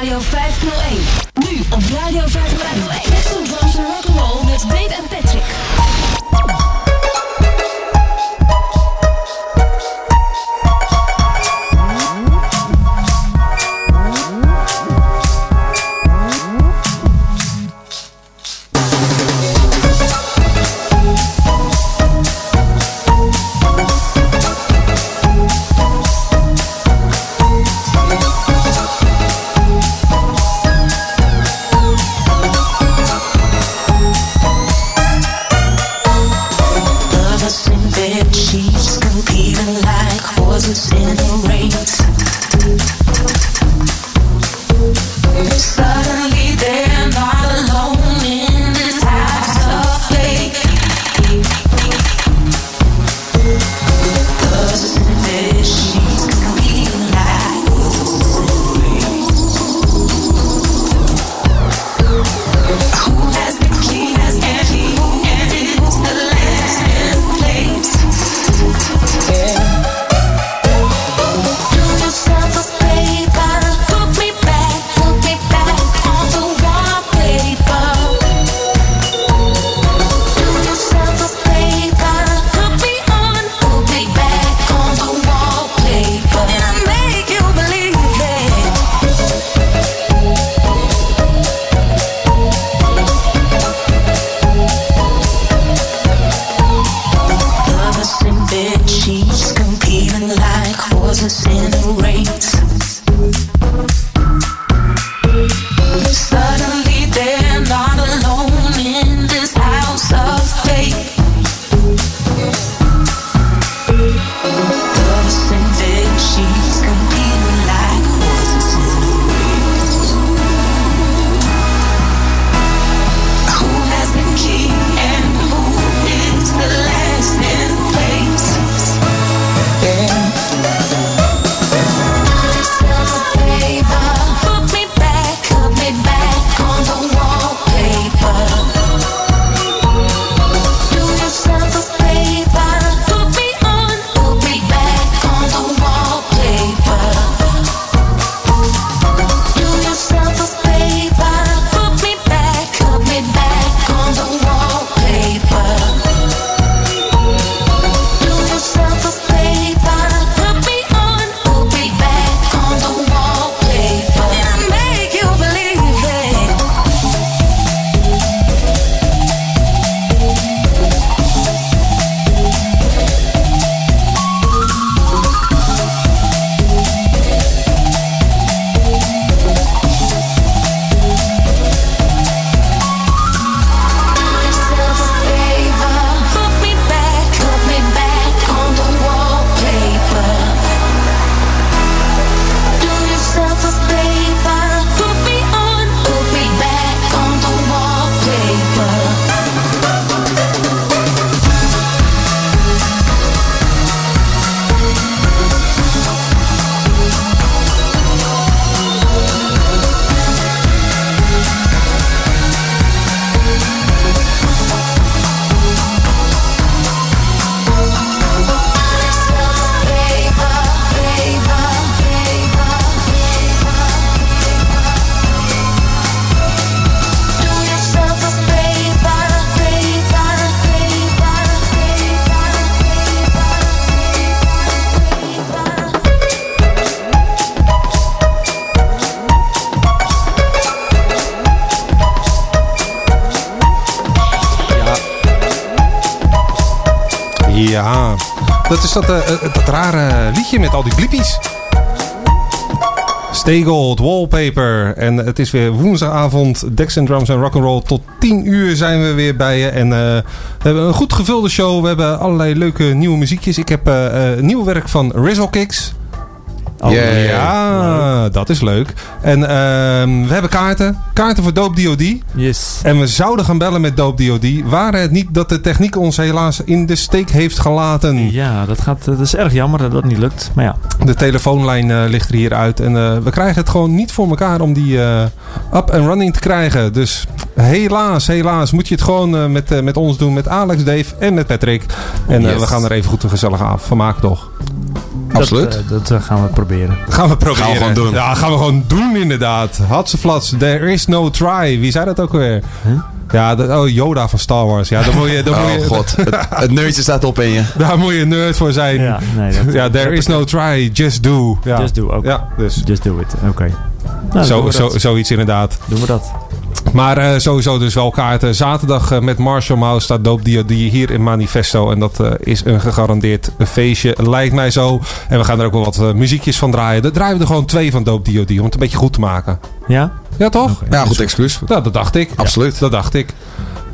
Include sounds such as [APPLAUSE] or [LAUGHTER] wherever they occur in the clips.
Radio 501. Nu op Radio 501. Dat is dat, eh, eh, dat rare liedje met al die blippies. Stay Wallpaper. En het is weer woensdagavond. Dex and Drums en Rock'n'Roll. Tot 10 uur zijn we weer bij je. En eh, we hebben een goed gevulde show. We hebben allerlei leuke nieuwe muziekjes. Ik heb eh, nieuw werk van Rizzle Kicks. Oh, ja, dat is leuk. En ehm, we hebben kaarten. Kaarten voor Doop DOD. Yes. En we zouden gaan bellen met Doop DOD. Waren het niet dat de techniek ons helaas in de steek heeft gelaten. Ja, dat, gaat, dat is erg jammer dat dat niet lukt. Maar ja, De telefoonlijn eh, ligt er hier uit. En eh, we krijgen het gewoon niet voor elkaar om die eh, up and running te krijgen. Dus helaas, helaas moet je het gewoon eh, met, eh, met ons doen. Met Alex, Dave en met Patrick. En eh, Yes. we gaan er even goed een gezellige avond van maken, toch? Absoluut. Dat, eh, dat eh, gaan we proberen. Gaan we proberen. Gaan we gewoon doen. Ja, gaan we gewoon doen inderdaad. Hatseflats, there is no try. Wie zei dat ook weer? Ja, dat, oh, Yoda van Star Wars. Ja, daar moet je, daar [LAUGHS] moet Oh je, god, [LAUGHS] het, het nerdje staat op in je. daar moet je nerd voor zijn. Ja, nee, dat, Ja, there is no try, just do. Ja. Just do ook. Ja, dus Just do it. Oké. Nou, zo, zo, dat. zoiets inderdaad. Doen we dat. Maar eh, sowieso dus wel kaarten. Zaterdag eh, met Marshall Mouse staat Dope die hier in Manifesto. En dat eh, is een gegarandeerd feestje, lijkt mij zo. En we gaan er ook wel wat muziekjes van draaien. Daar draaien we er gewoon twee van Dope Dio Dio, om het een beetje goed te maken. Ja? Ja, toch? Ja, goed excuus. Ja, dat dacht ik. Absoluut. Dat dacht ik.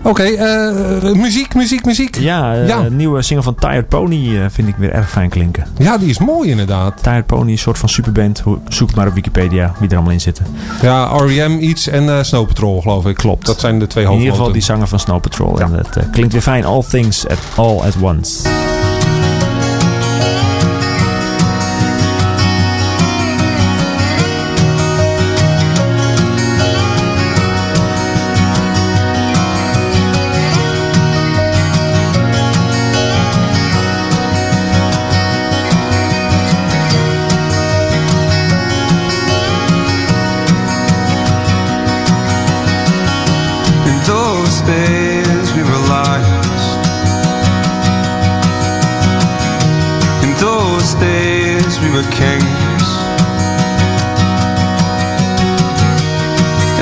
Oké, eh, muziek, muziek, muziek. Ja, eh, Ja. een nieuwe single van Tired Pony eh, vind ik weer erg fijn klinken. Ja, die is mooi inderdaad. Tired Pony, een soort van superband. Zoek maar op Wikipedia wie er allemaal in zitten. Ja, R.E.M. iets en Snow Patrol geloof ik. Klopt. Dat zijn de twee In ieder geval hoofdmoten. die zanger van Snow Patrol. En dat klinkt weer fijn. All things at all at once.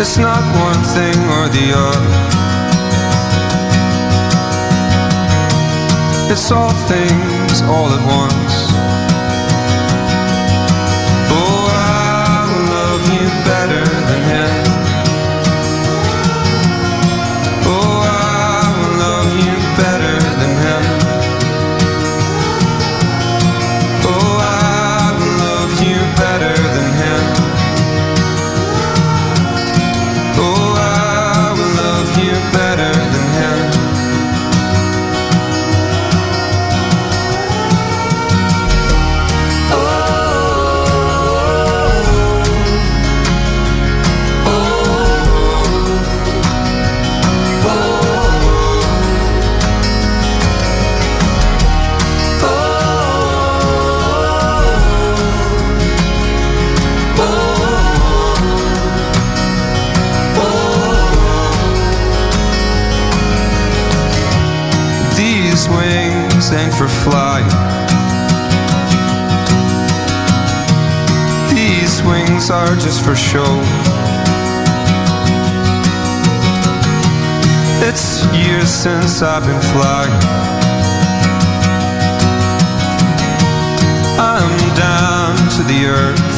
It's not one thing or the other. It's all things all at once. Oh, I love you better than him. These are just for show. It's years since I've been flying. I'm down to the earth.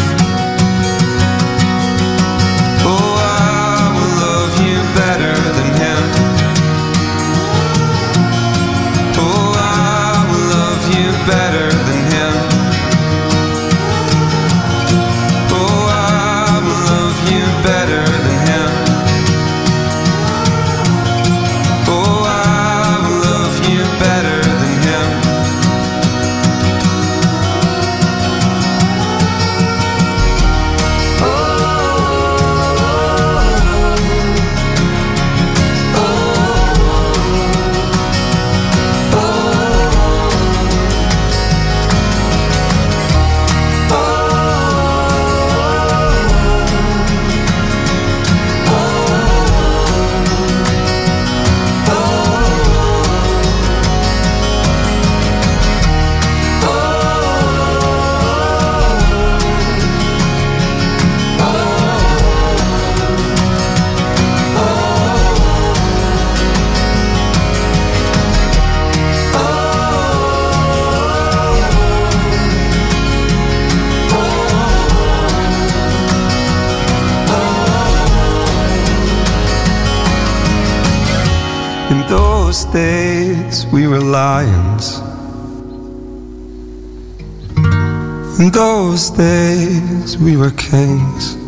In those days we were kings.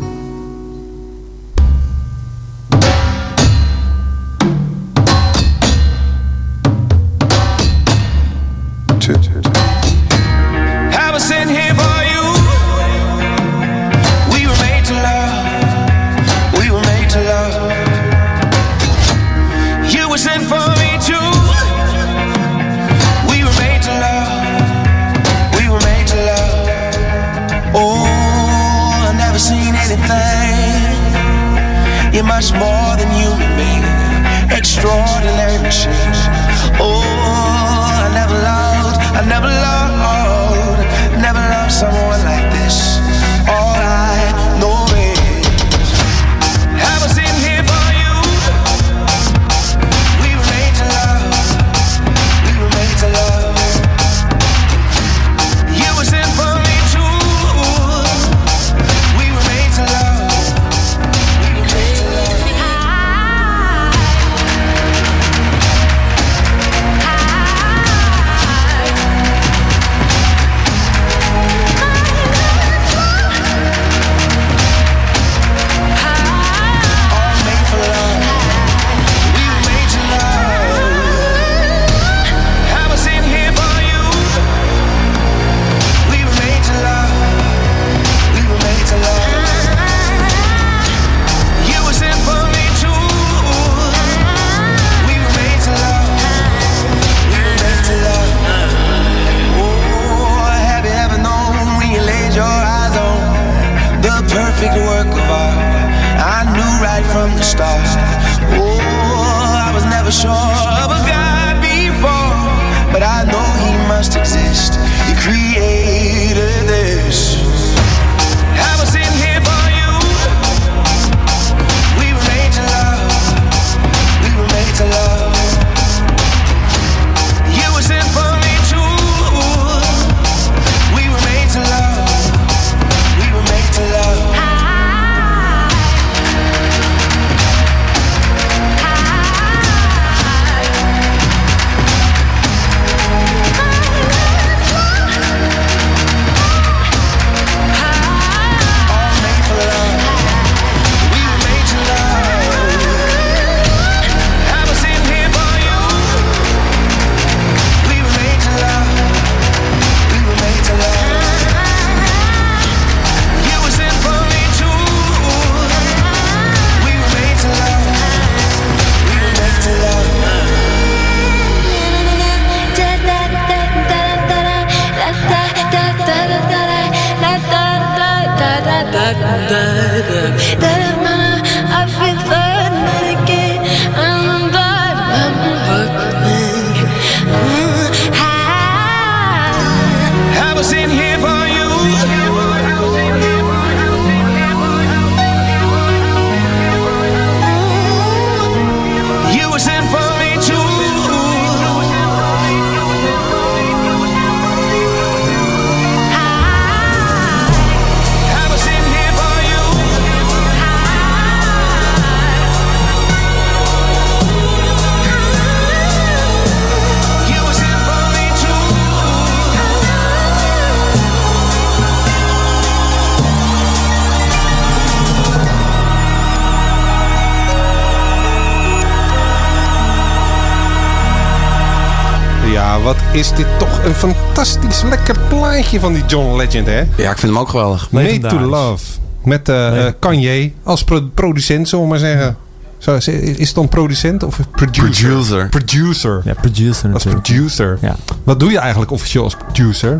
Fantastisch lekker plaatje van die John Legend, hè? Ja, ik vind hem ook geweldig. Made to. Love. Met eh, Nee. eh, Kanye als pro- producent, zullen we maar zeggen. Zo, is is het dan producent of producer? Producer. Producer. Ja, producer Als natuurlijk. producer. Ja. Wat doe je eigenlijk officieel als producer?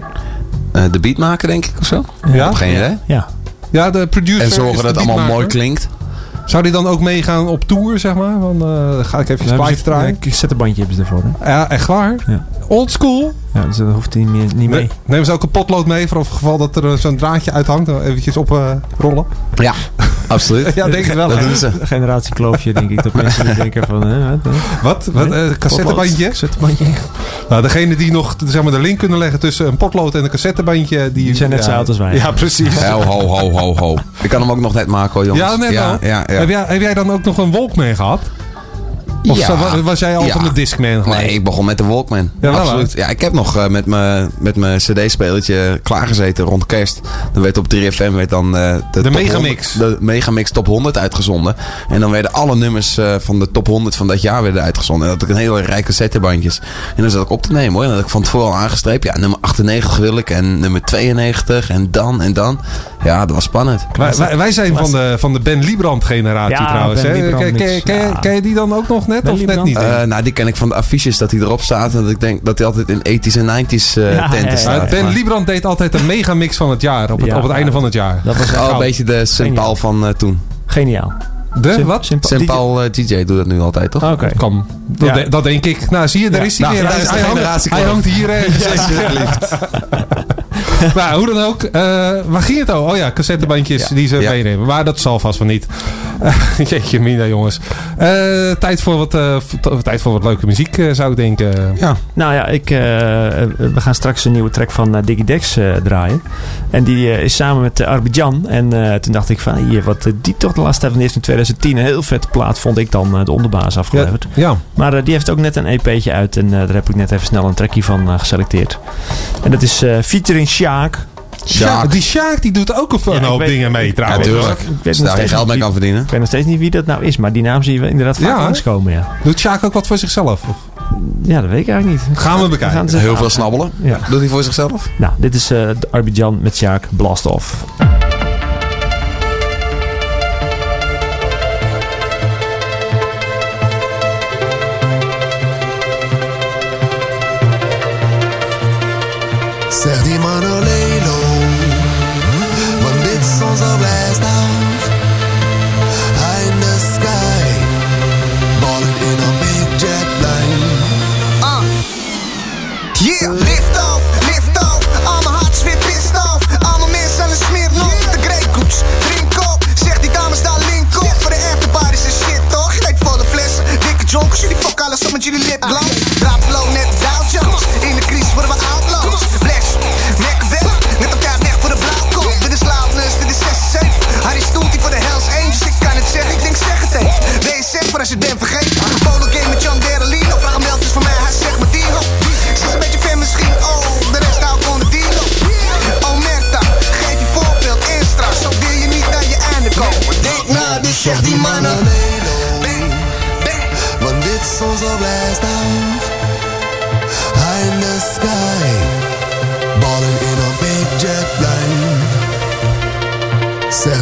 Eh, de beat maken, denk ik, of zo? Ja? Heb geen idee. Ja. Ja, de producer. En zorgen dat het allemaal mooi beatmaker. klinkt. Zou die dan ook meegaan op tour, zeg maar? Want eh, ga ik even Dan hebben plaatje ze- draaien. Een hebben ze ervoor. Hè? Ja, echt waar? Ja. Old school? Ja, dus dat hoeft hij niet, meer- niet mee. Ne- Nemen ze ook een potlood mee voor het geval dat er eh, zo'n draadje uithangt? Dan eventjes op eh, rollen. Ja, [LAUGHS] absoluut. Ja, denk het wel. Dat doen ze. Generatiekloofje, denk ik. Dat [LAUGHS] mensen denken van... hè, wat? Wat? Wat? Nee? eh, cassettebandje? Cassettebandje. Nou, degene die nog zeg maar, de link kunnen leggen tussen een potlood en een cassettebandje... Die, Die zijn net ja, zo oud als wij. Ja, precies. Ja, ho, ho, ho, ho. Ik kan hem ook nog net maken hoor, jongens. Ja, net ja, al. Ja, ja. Heb, jij, heb jij dan ook nog een Walkman gehad? Of Ja. was jij al Ja. van de Discman gelijk? Nee, ik begon met de Walkman. Ja, wel, Absoluut. Ja, ik heb nog eh, met mijn met cd-spelertje klaargezeten rond kerst. Dan werd op 3FM werd dan eh, de, Megamix. 100 de Megamix Top 100 uitgezonden. En dan werden alle nummers eh, van de top 100 van dat jaar werden uitgezonden. En dat had ik een hele rijke cassettebandjes. En dan zat ik op te nemen hoor. En dan had ik van tevoren al aangestreept. Ja, nummer 98 wil ik. En nummer 92. En dan en dan. Ja, dat was spannend. Wij, wij, wij zijn van de, van de Ben Liebrand generatie Ja, trouwens. Ben hè? Ken, ken, mix, ken- ja. ken je die dan ook nog net Ben of net niet? Eh, nou, die ken ik van de affiches dat hij erop staat. En dat ik denk dat hij altijd in 80s en 90s eh, Ja, tenten ja, ja. staat. Uh, ben Maar- Liebrand deed altijd een megamix van het jaar. Op het, Ja, op het einde van het jaar. Dat was Al goud. een beetje de St. Paul van eh, toen. Geniaal. De? Sim- Wat? Sim- St. die- Paul eh, DJ doet dat nu altijd, toch? Oké. Kan. Dat, Ja. de- dat denk ik. Nou, zie je, daar Ja. is hij Nou, weer. Hij, is de hij hangt, generatie hij hangt hier ergens. [LAUGHS] [LAUGHS] nou, hoe dan ook. eh, waar ging het over? Oh ja, cassettebandjes Ja. die ze Ja. meenemen. Maar dat zal vast wel niet. Eh, [LAUGHS] jeetje mina, jongens. Eh, tijd, voor wat, eh, tijd voor wat leuke muziek, zou ik denken. Ja. Nou ja, ik, eh, we gaan straks een nieuwe track van Diggy Dex eh, draaien. En die is samen met uh, Arbidjan. En eh, toen dacht ik van, hier, wat die toch de laatste tijd heeft in 2010 een heel vette plaat, vond ik dan de onderbaas Ja, afgeleverd. ja. Maar die heeft ook net een EP'tje uit en eh, daar heb ik net even snel een trackje van geselecteerd. En dat is eh, featuring Sjaak. Sjaak. Die Sjaak die doet ook een Ja, hoop weet- dingen mee Ja, trouwens. tuurlijk. Ik weet Als je nog daar geen steeds geld mee niet kan wie- verdienen. Ik weet nog steeds niet wie dat nou is, maar die naam zie je inderdaad vaak Ja, langskomen. Ja. Doet Sjaak ook wat voor zichzelf? Of? ja, dat weet ik eigenlijk niet. Gaan we bekijken. gaan Heel veel snabbelen. Ja. Doet hij voor zichzelf? Nou, dit is eh Arbidjan met Sjaak Blast Off. Met jullie lipgloss. Drop low net Dow Jones. In de crisis worden we outlaws. Flex, nek weg. Net tijd weg voor de blauwkop. Dit is loudness, dit is 6-7. Harry stoelt die voor de Hells Angels. Ik kan het zeggen, ik denk zeg het even. Wees voor als je bent vergeten. Polo game met John Derelino. Vraag hem wel eens voor mij, hij zegt maar die. Ik zit een beetje fan misschien, oh, de rest hou ik onder die lo. Oh, merk dat, geef je voorbeeld, instra. Zo wil je niet naar je einde komen. Denk na, dit zegt die mannen. Onze blast off. High in the sky, balling in a big jet plane. Zeg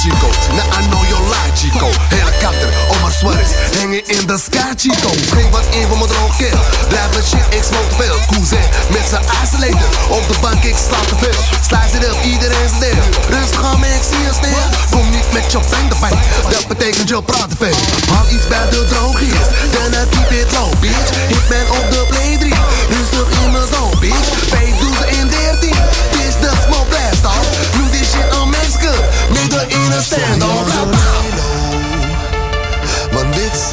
Chico. Now I know your lie, Chico. Helikopter, om maar sweaters. Hanging in the sky, Chico. Geen wat in van mijn droog keel. Blijf met shit, ik smoke te veel. Koezin, met z'n isolator. Op de bank, ik sla te veel. Slice it up, iedereen is deel. Rustig aan, man, ik zie je snel. Kom niet met je bang erbij. Dat betekent je praat te veel. Haal iets bij de droogjes. Daarna keep it low, bitch. Hitman op de play 3. Rustig in mijn zone, bitch. Vijf doezen in 13. Bitch, de smoke blast off. Noem die shit aan Midden in een stand-off. Dit is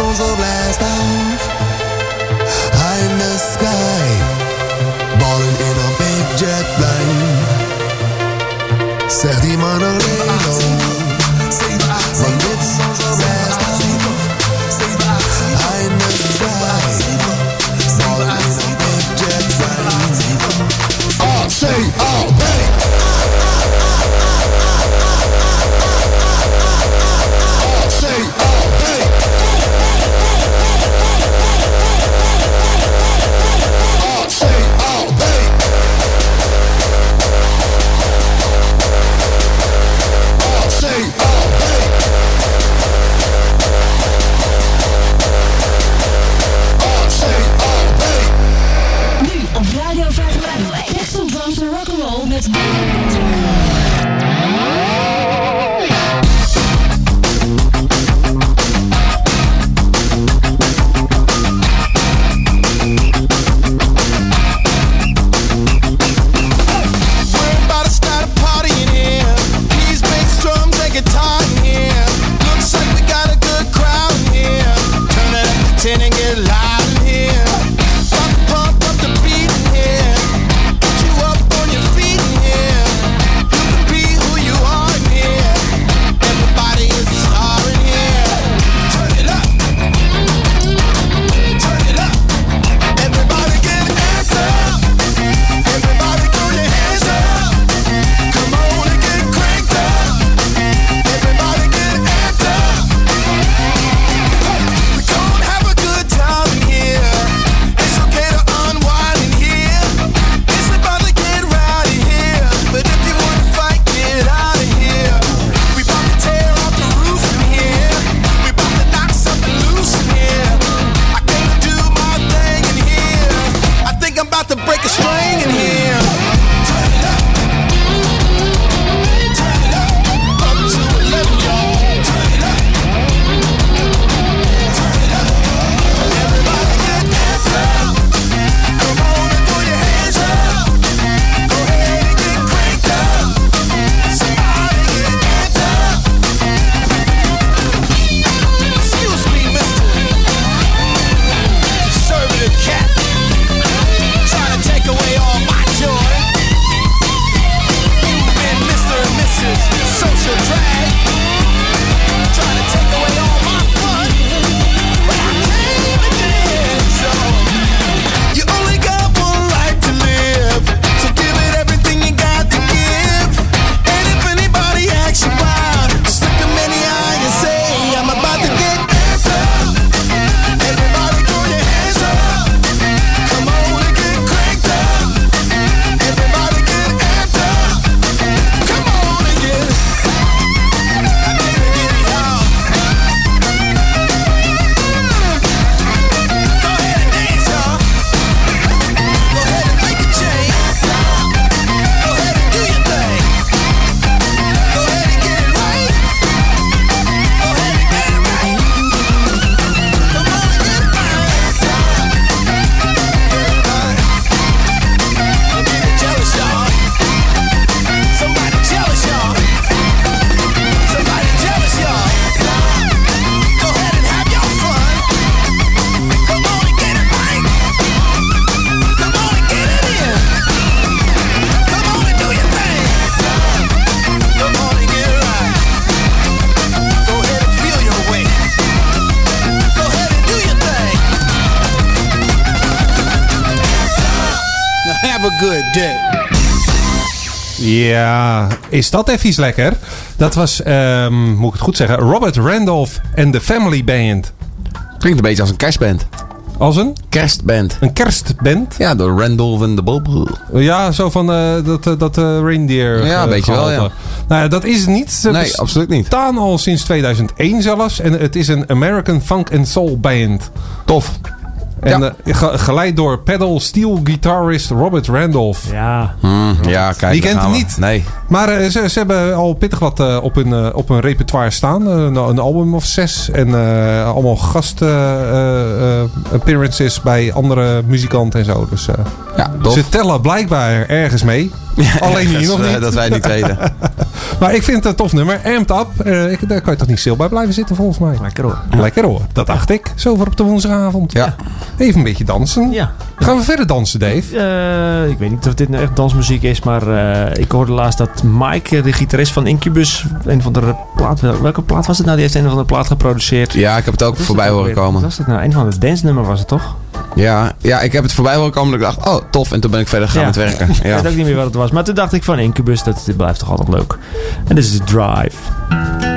Ja, is dat even iets lekker? Dat was, ehm, moet ik het goed zeggen, Robert Randolph en de Family Band. Klinkt een beetje als een kerstband. Als een? Kerstband. Een kerstband? Ja, door Randolph en de Bob. Ja, zo van eh, dat, eh, dat eh, reindeer. Ja, een beetje wel, ja. Nou ja, dat is het niet. Ze Nee, absoluut niet. bestaan al sinds 2001 zelfs. En het is een American Funk and Soul band. Tof. En Ja. eh, ge- geleid door pedal steel guitarist Robert Randolph. Ja. Hmm, ja, kijk. Die kent hem niet. Nee. Maar eh, ze, ze hebben al pittig wat eh, op, hun, op hun repertoire staan. Een, album of zes. En eh, allemaal gast eh, eh, appearances bij andere muzikanten en zo. Dus eh, Ja, ze tellen blijkbaar ergens mee. Alleen hier nog eh, niet. Dat wij niet weten. [LAUGHS] Maar ik vind het een tof nummer. Amped Up. Eh, ik, daar kan je toch niet stil bij blijven zitten volgens mij. Lekker hoor. Lekker hoor. Dat dacht ik. Zo voor op de woensdagavond. Ja. Even een beetje dansen. Ja. Gaan we verder dansen, Dave? Eh, ik weet niet of dit nou echt dansmuziek is, maar eh, ik hoorde laatst dat Mike, de gitarist van Incubus, een van de plaat, welke plaat was het nou? Die heeft een van de plaat geproduceerd. Ja, ik heb het ook voorbij horen komen. Wat was het nou? Een van de dance nummer was het toch? Ja, ja, ik heb het voorbij horen komen. Dat ik dacht, oh, tof. En toen ben ik verder gegaan Ja. met werken. [LAUGHS] Ik Ja. weet ook niet meer wat het was. Maar toen dacht ik van Incubus, dat dit blijft toch altijd leuk. En dit is Drive.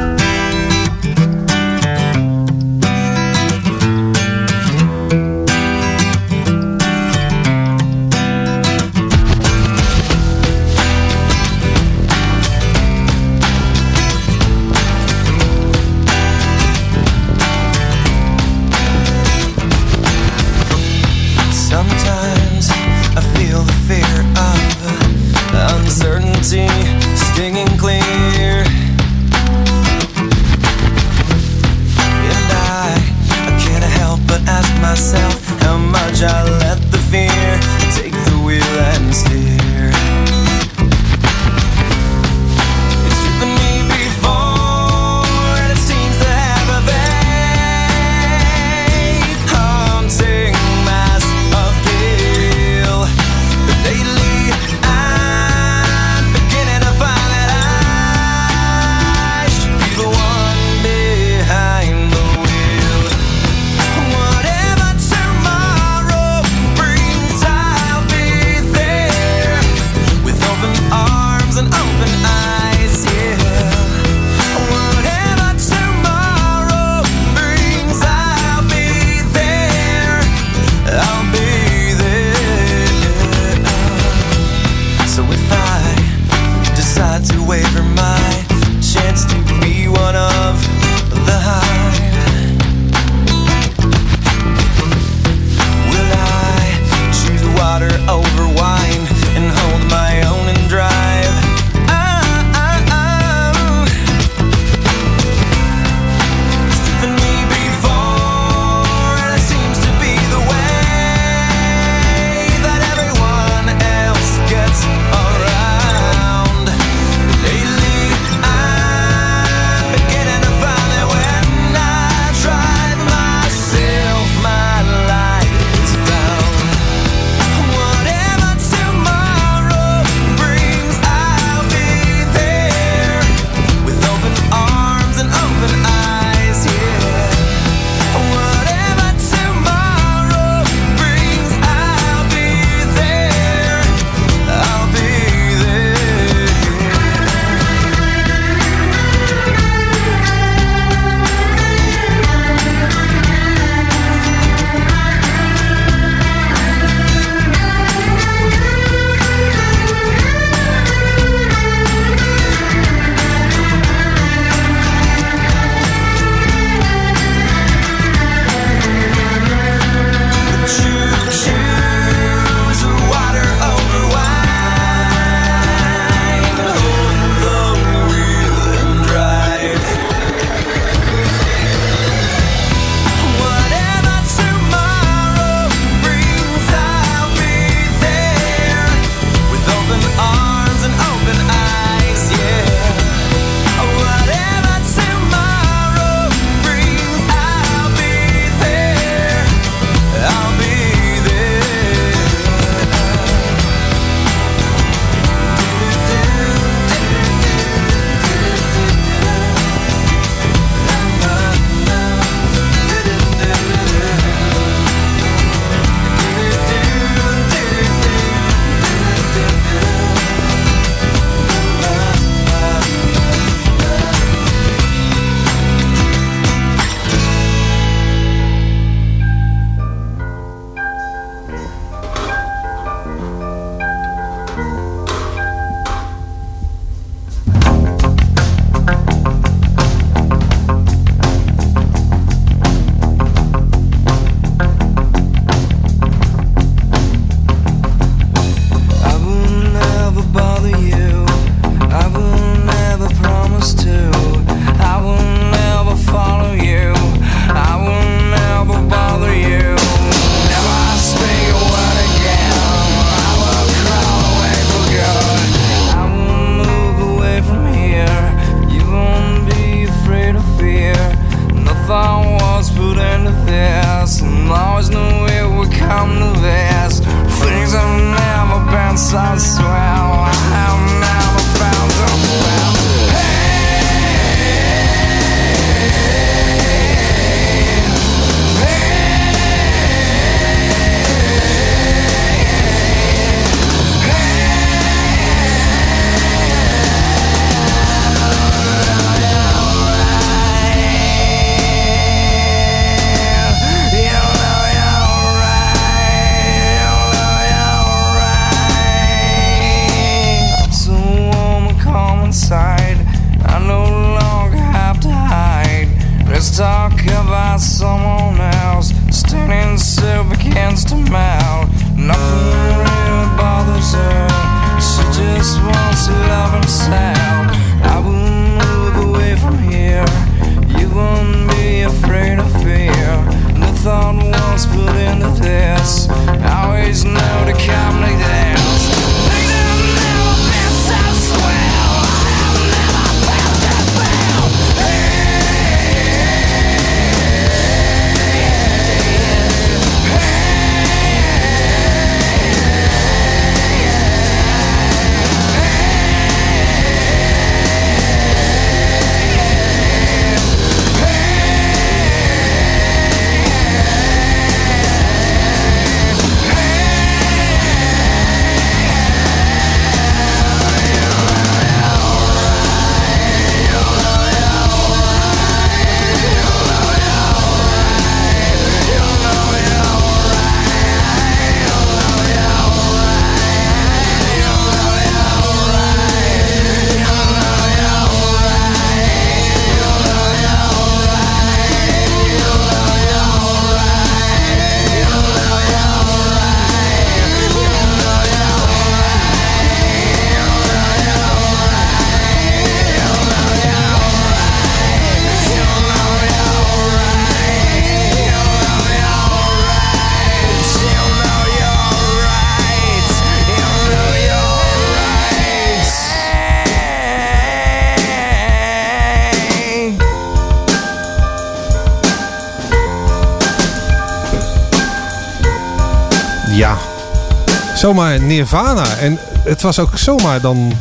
Nirvana. En het was ook zomaar dan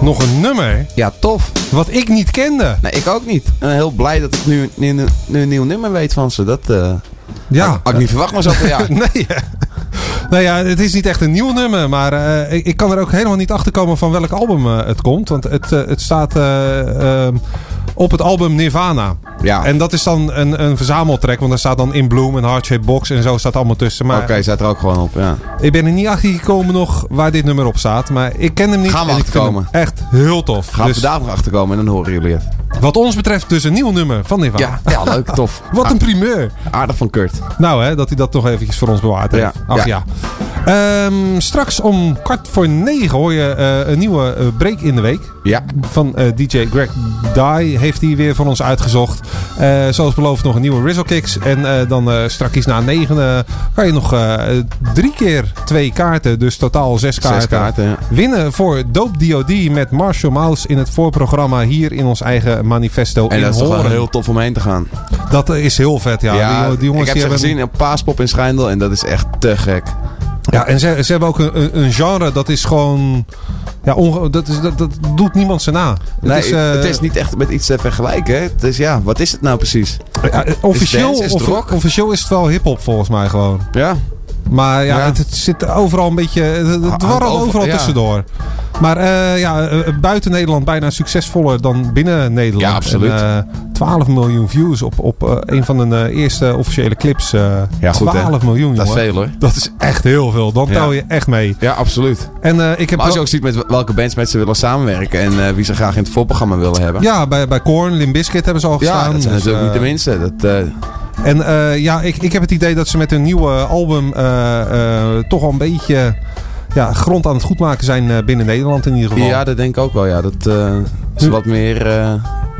nog een nummer Ja, tof. wat ik niet kende. Nee, ik ook niet. En heel blij dat ik nu, nu, nu, nu een nieuw nummer weet van ze. Dat eh Ja. had, had ik niet verwacht, maar zoveel jaar. [LAUGHS] Nee. Nou ja, het is niet echt een nieuw nummer, maar eh, ik, ik kan er ook helemaal niet achter komen van welk album eh, het komt. Want het, het staat eh, ehm, op het album Nirvana. Ja, En dat is dan een, een verzameltrack, want er staat dan In Bloom en Heart Shaped Box en zo staat allemaal tussen. Oké, staat er ook gewoon op. Ja. ik ben er niet achter gekomen nog waar dit nummer op staat. Maar ik ken hem niet. Gaan we achterkomen. Echt heel tof. Gaan we Dus vandaag nog achterkomen en dan horen jullie het. wat ons betreft dus een nieuw nummer van Nirvana. Ja, ja leuk, tof. [LAUGHS] Wat een primeur. Aardig van Kurt. Nou hè, dat hij dat toch eventjes voor ons bewaard heeft. Ja, Ach ja. Ehm, straks om kwart voor negen hoor je eh, een nieuwe eh, break in de week. Ja, Van eh, DJ Greg Dye heeft hij weer voor ons uitgezocht. Zoals beloofd nog een nieuwe Rizzle Kicks. En dan straks na negen kan je nog drie keer twee kaarten. Dus totaal zes kaarten. zes kaarten. Ja. Winnen voor Dope DOD met Marshall Mouse in het voorprogramma hier in ons eigen manifesto En in dat is toch Horen. heel tof om heen te gaan. Dat is heel vet, ja. Ja, die, die jongens ik heb die ze hebben... gezien op Paaspop in Schijndel en dat is echt te gek. Ja, en ze, ze hebben ook een, een- genre dat is gewoon... Ja, onge- dat, is, dat, dat doet niemand ze na. Nee, het is, eh, het is niet echt met iets te vergelijken. hè. Het is, ja, wat is het nou precies? ja, officieel, dance, is het officieel is het wel hip-hop volgens mij gewoon. Ja, Maar ja, Ja. Het, het zit overal een beetje. Het, dwarrelt over- overal ja. tussendoor. Maar eh, ja, eh, buiten Nederland bijna succesvoller dan binnen Nederland. Ja, absoluut. En, eh, 12 miljoen views op, op eh, een van de eerste officiële clips. Ja, goed, hè? 12 miljoen, dat is veel hoor. Dat is echt heel veel. Dan Ja. tel je echt mee. Ja, absoluut. En ik heb Maar als je ook ziet met welke bands met ze willen samenwerken en wie ze graag in het voorprogramma willen hebben. Ja, bij, bij Korn, Limp Bizkit hebben ze al gestaan. Ja, dat zijn Dus, natuurlijk niet de minste. Dat, En eh, ja, ik, ik heb het idee dat ze met hun nieuwe album eh, eh, toch al een beetje ja, grond aan het goedmaken zijn binnen Nederland in ieder geval. ja, dat denk ik ook wel. Ja. Dat ze Nu- wat meer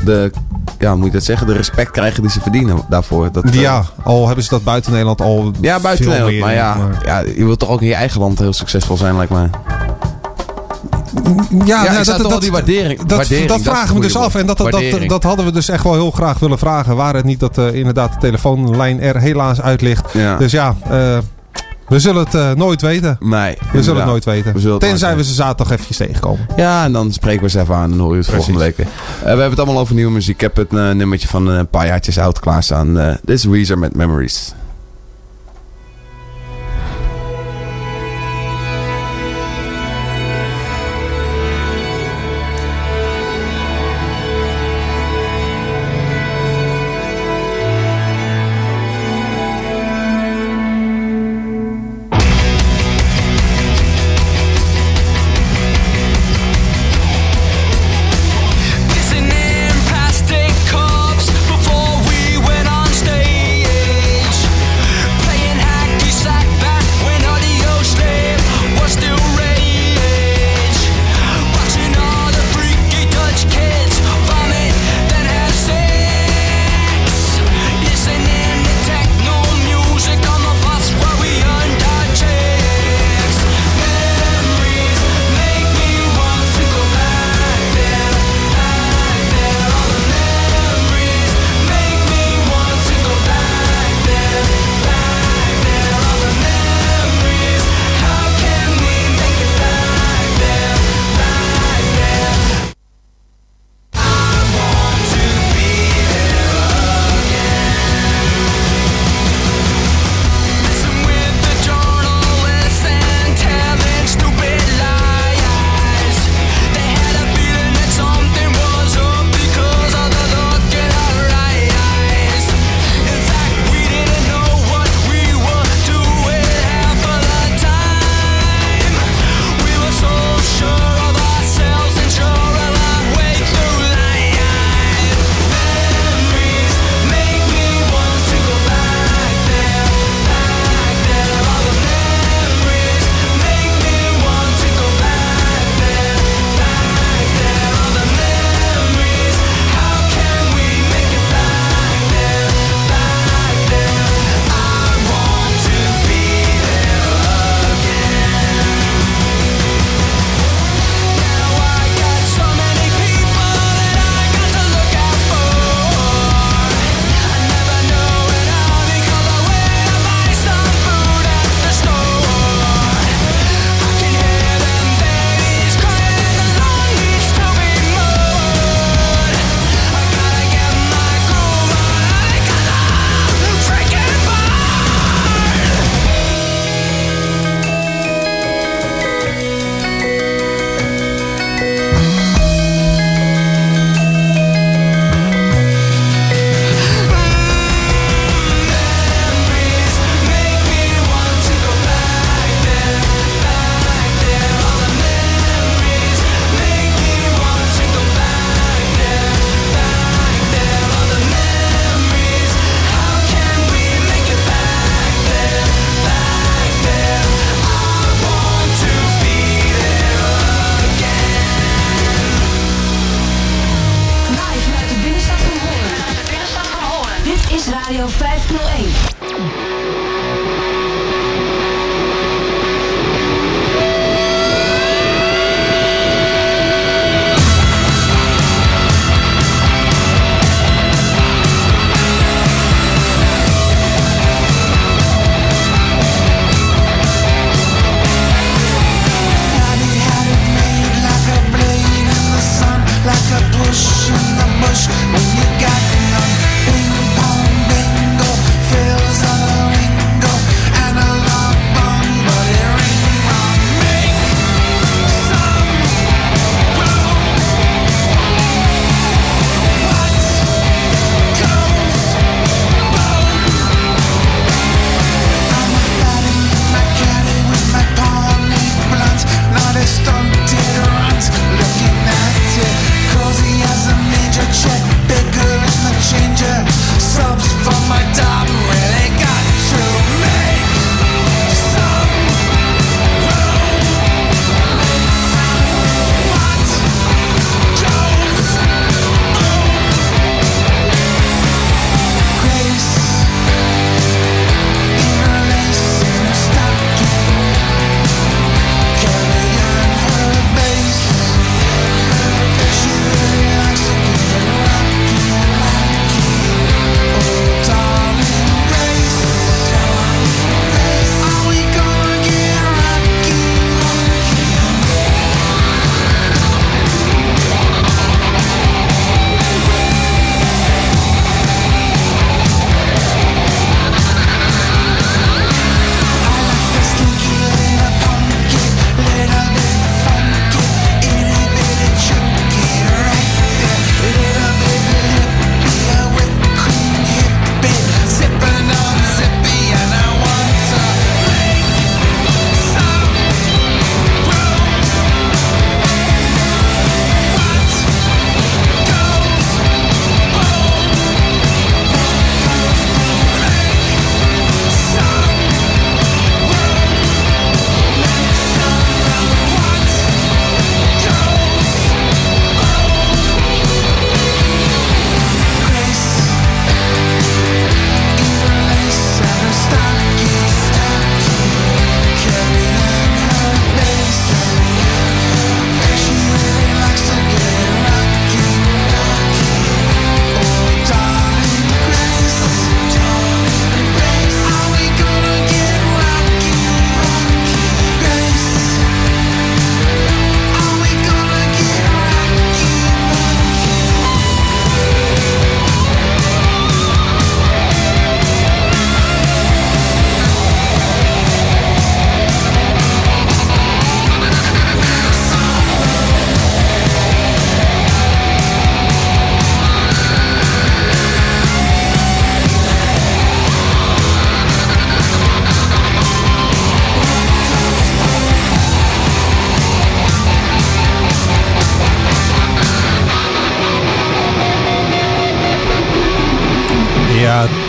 de, ja, moet je dat zeggen, de respect krijgen die ze verdienen daarvoor. Dat, Ja, al hebben ze dat buiten Nederland al ja, buiten Nederland. meer, Maar ja, ja, je wilt toch ook in je eigen land heel succesvol zijn, lijkt mij. Ja, Ja, nou, is dat wel die waardering? Dat, Waardering, dat dat vragen we dus af. En dat, dat, dat, dat hadden we dus echt wel heel graag willen vragen. Waar het niet dat eh, inderdaad de telefoonlijn er helaas uit ligt. Ja. Dus ja, eh, we zullen het eh, nooit weten. nee, We zullen het nooit weten. We het Tenzij nooit we ze zaterdag eventjes tegenkomen. Ja, en dan spreken we ze even aan en hoor je het Precies. volgende week weer. Eh, we hebben het allemaal over nieuwe muziek. Ik heb het eh, nummertje van een paar jaartjes oud klaarstaan. Eh dit is Weezer met Memories.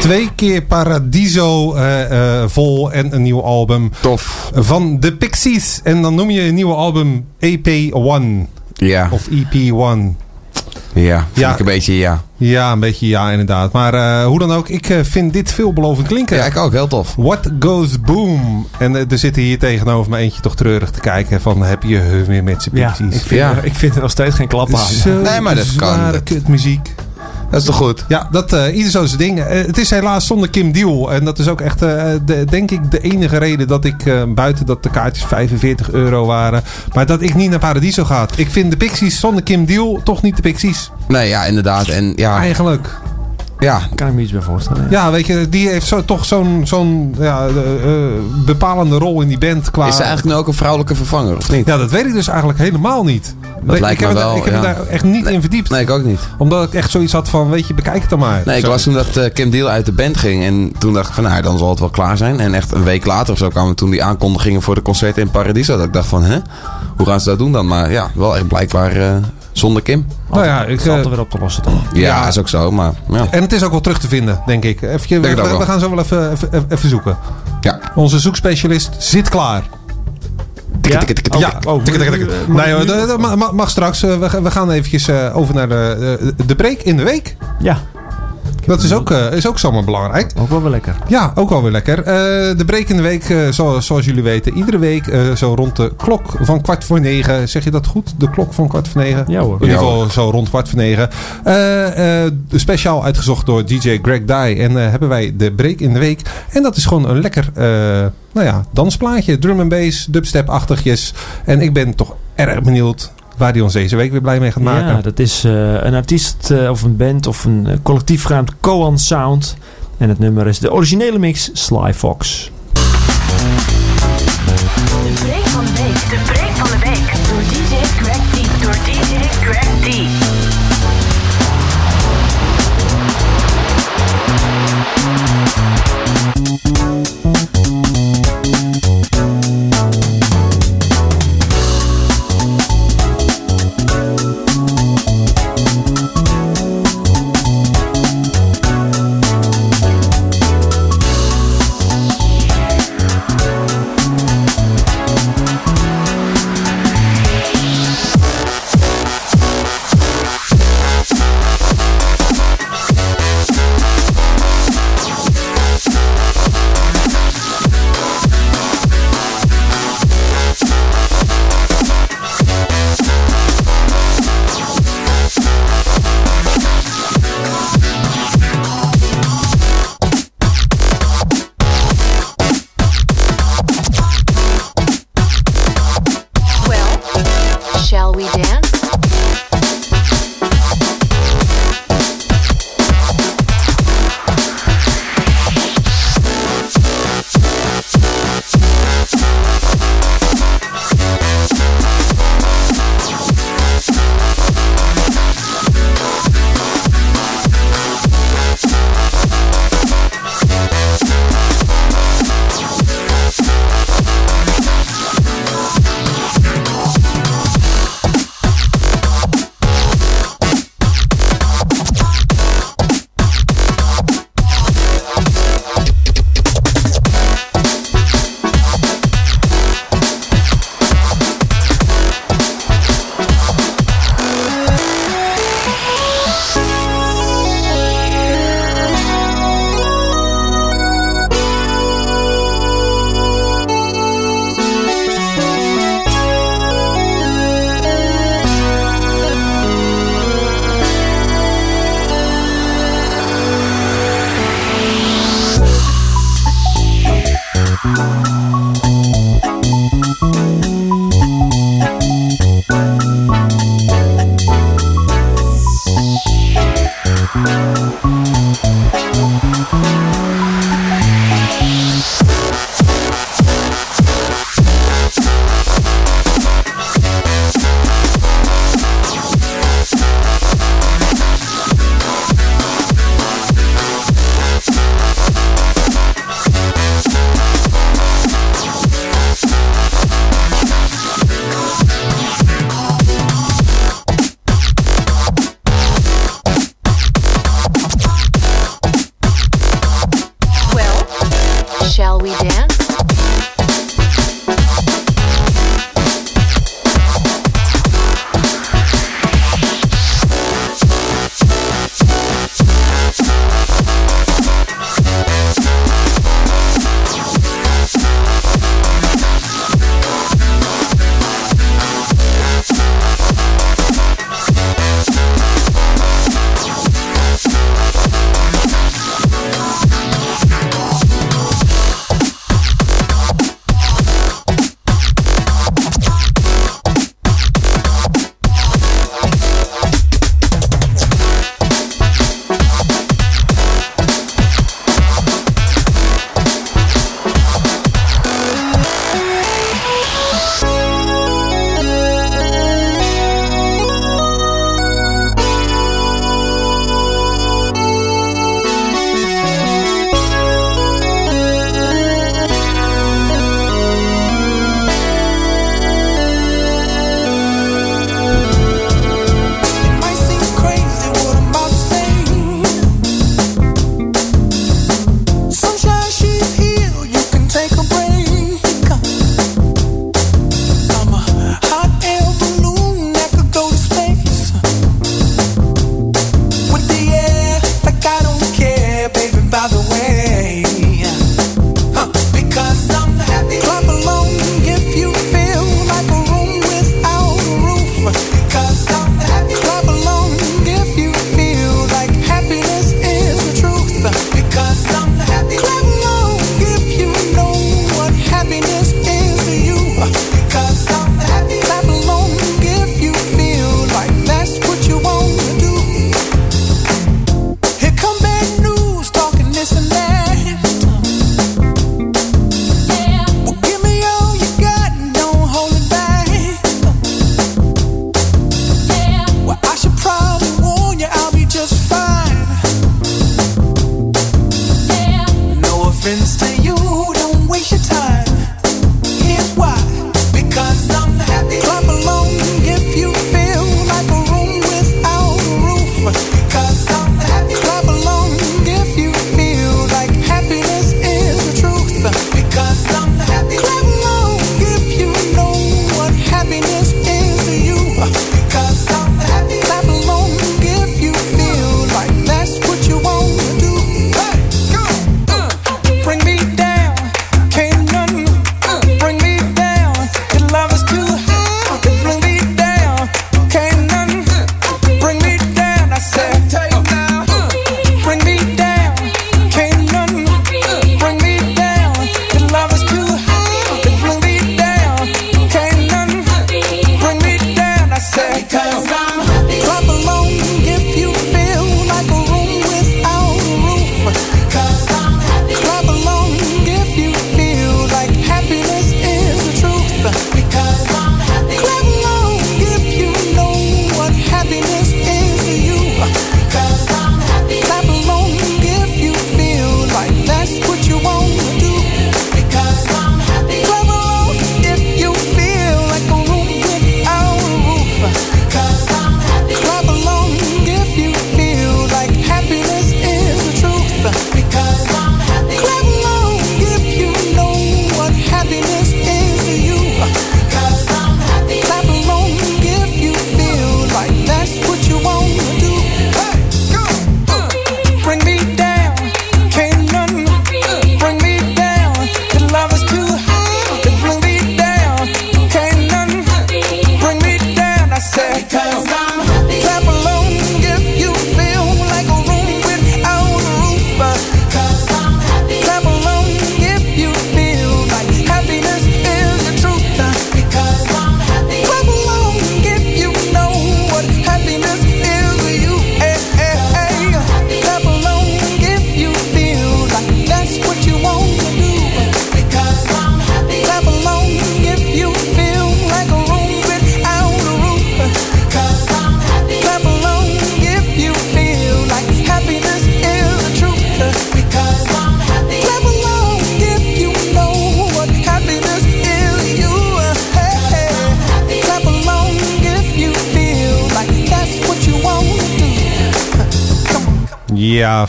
Twee keer Paradiso eh, eh, vol en een nieuw album Tof. van de Pixies. En dan noem je een nieuwe album EP1 Ja, of EP1. ja. Vind Ja. ik een beetje ja. Ja, een beetje ja inderdaad. Maar eh, hoe dan ook, ik eh, vind dit veelbelovend klinken. Ja, ik ook. Heel tof. What goes boom? En er zitten hier tegenover me eentje toch treurig te kijken van heb je weer met z'n Ja, Pixies. ik vind, Ja. ik vind er nog steeds geen klap aan. Zo Nee, maar dat kan. zware Dat- is toch goed? Ja, dat, eh ieder zo zijn ding. Eh, het is helaas zonder Kim Deal. En dat is ook echt, eh, de, denk ik, de enige reden dat ik buiten dat de kaartjes 45 euro waren. Maar dat ik niet naar Paradiso ga. Ik vind de Pixies zonder Kim Deal toch niet de Pixies. Nee, ja, inderdaad. En ja, Eigenlijk. Ja, Kan ik me iets bij voorstellen. Ja, weet je, die heeft zo, toch zo'n zo'n ja, eh, eh, bepalende rol in die band. Qua... is ze eigenlijk nu ook een vrouwelijke vervanger, of niet? Ja, dat weet ik dus eigenlijk helemaal niet. Dat lijkt ik heb me er- wel, Ik heb ja. me daar echt niet in verdiept. Nee, ik ook niet. Omdat ik echt zoiets had van, weet je, bekijk het dan maar. Nee, ik Zo. was toen dat eh, Kim Deal uit de band ging. En toen dacht ik van, nou, dan zal het wel klaar zijn. En echt een week later of zo kwamen toen die aankondigingen voor de concerten in Paradiso. Dat ik dacht van, hè? Hoe gaan ze dat doen dan? Maar ja, wel echt blijkbaar eh, zonder Kim. Nou ja, ik, Ik eh, altijd weer op te lossen toch? Ja, Ja. is ook zo. Maar ja. En het is ook wel terug te vinden, denk ik. Even, we, Denk gaan zo wel even, even, even zoeken. Ja. Onze zoekspecialist zit klaar. Ja? tik, tik, tik, tik. ja, oh, tik, tik, tik, tik. moet Nee hoor, dat- mag, straks. Eh, we, gaan- we gaan eventjes eh, over naar de, de, de break in de week. Ja. Dat is ook, eh, is ook zomaar belangrijk. Ook wel wel lekker. Ja, ook wel weer lekker. Eh, de break in de week, eh, zo, zoals jullie weten, iedere week eh, zo rond de klok van kwart voor negen. Zeg je dat goed? De klok van kwart voor negen? Ja hoor. In ieder geval zo rond kwart voor negen. Eh, eh, speciaal uitgezocht door DJ Greg Dye. En eh, hebben wij de break in de week. En dat is gewoon een lekker, eh, nou ja, dansplaatje. Drum and bass, dubstep-achtigjes. En ik ben toch erg benieuwd waar hij ons deze week weer blij mee gaat maken. Ja, dat is eh, een artiest eh, of een band of een eh, collectief genaamd Koan Sound. En het nummer is de originele mix Sly Fox. De break van de week. De break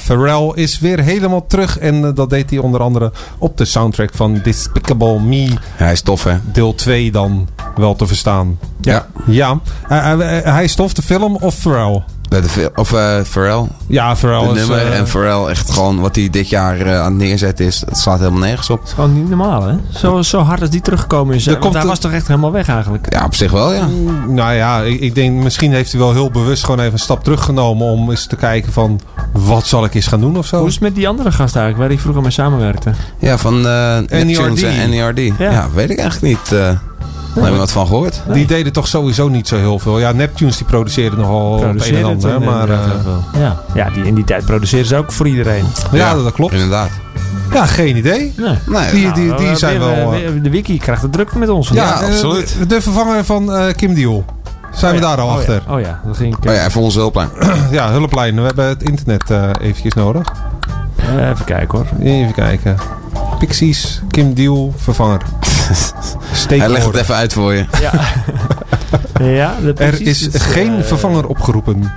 Pharrell is weer helemaal terug. En eh, dat deed hij onder andere op de soundtrack van Despicable Me. Hij is tof, hè? Deel 2 dan wel te verstaan. Ja. Ja. Eh, eh, hij is tof, de film of Pharrell? De, de of eh Pharrell. Ja, Pharrell is... nummer. en Pharrell, echt gewoon wat hij dit jaar aan het neerzetten is. Het slaat helemaal nergens op. Het is gewoon niet normaal, hè? Zo, zo hard als die teruggekomen is. Er Want komt hij een- was toch echt helemaal weg eigenlijk? Ja, op zich wel, ja. Nou ja, ik, ik denk misschien heeft hij wel heel bewust gewoon even een stap teruggenomen om eens te kijken van wat zal ik eens gaan doen of zo. Hoe is het met die andere gast eigenlijk, waar hij vroeger mee samenwerkte? Ja, van eh Neptunes en NERD. Ja. Ja. weet ik eigenlijk niet. eh Daar heb je wat van gehoord. Die deden toch sowieso niet zo heel veel. Ja, Neptunes die produceerden nogal op een en ander. Maar eh, ja. ja, die, in die tijd produceren ze ook voor iedereen. ja, dat klopt. Inderdaad. Ja, geen idee. Nee. Nee, Die, Nou, die, die eh, zijn wel... de wiki krijgt het druk met ons. ja, Ja, absoluut. De vervanger van eh, Kim Deal. Zijn Oh we ja, daar al oh ja, achter? Oh ja, dat ging ik... Oh ja, even onze hulplijn. [CLEARS THROAT] Ja, hulplijn. We hebben het internet eh eventjes nodig. eh, even kijken hoor. Even kijken. Pixies, Kim Deal, vervanger. [LAUGHS] Hij legt het even uit voor je. Ja, [LAUGHS] ja de Er is geen eh, vervanger opgeroepen.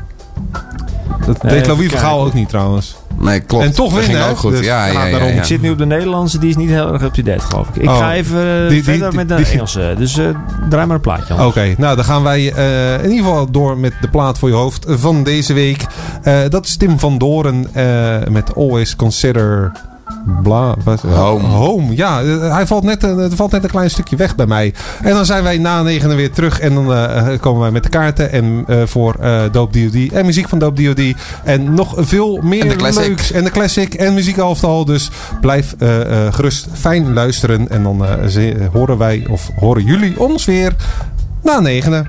Dat deed Louis Vergaal ook niet trouwens. Nee, klopt. En toch winnen, ook goed. Dus- ja, ja, ja, daarom. ja. Ik zit nu op de Nederlandse, die is niet heel erg up-to-date geloof ik. Ik Oh. ga even eh, Die- verder die- met de die- Engelse. Dus eh, draai maar een plaatje Oké, nou dan gaan wij eh, in ieder geval door met de plaat voor je hoofd van deze week. Eh, dat is Tim van Doren eh, met Always Consider... Bla, wat, Home. Home, ja. eh, Hij valt net, een- er valt net een klein stukje weg bij mij. En dan zijn wij na negenen weer terug. En dan eh, komen wij met de kaarten en, eh, voor eh Dope DOD. En muziek van Dope DOD. En nog veel meer En de classic. leuks. En de classic en muziekalftal. Dus blijf eh, eh, gerust fijn luisteren. En dan eh, horen wij of horen jullie ons weer na negenen.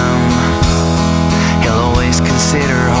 consider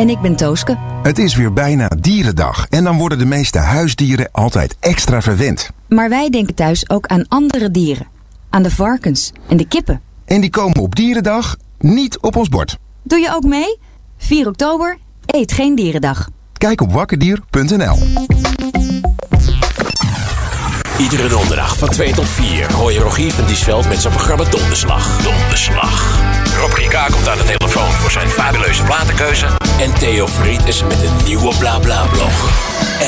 En ik ben Tooske. Het is weer bijna dierendag en dan worden de meeste huisdieren altijd extra verwend. Maar wij denken thuis ook aan andere dieren. Aan de varkens en de kippen. En die komen op dierendag niet op ons bord. Doe je ook mee? 4 oktober, eet geen dierendag. Kijk op wakkerdier.nl. Iedere donderdag van 2 tot 4 hoor je Rogier van Diesveld met zijn programma Donderslag. Donderslag. Rob Rika komt aan de telefoon voor zijn fabuleuze platenkeuze. En Theo Fried is met een nieuwe BlaBla-blog.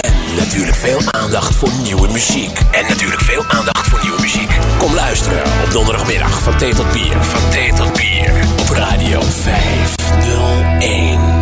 En natuurlijk veel aandacht voor nieuwe muziek. En natuurlijk veel aandacht voor nieuwe muziek. Kom luisteren op donderdagmiddag van thee tot bier. Van thee tot bier. Op Radio 501.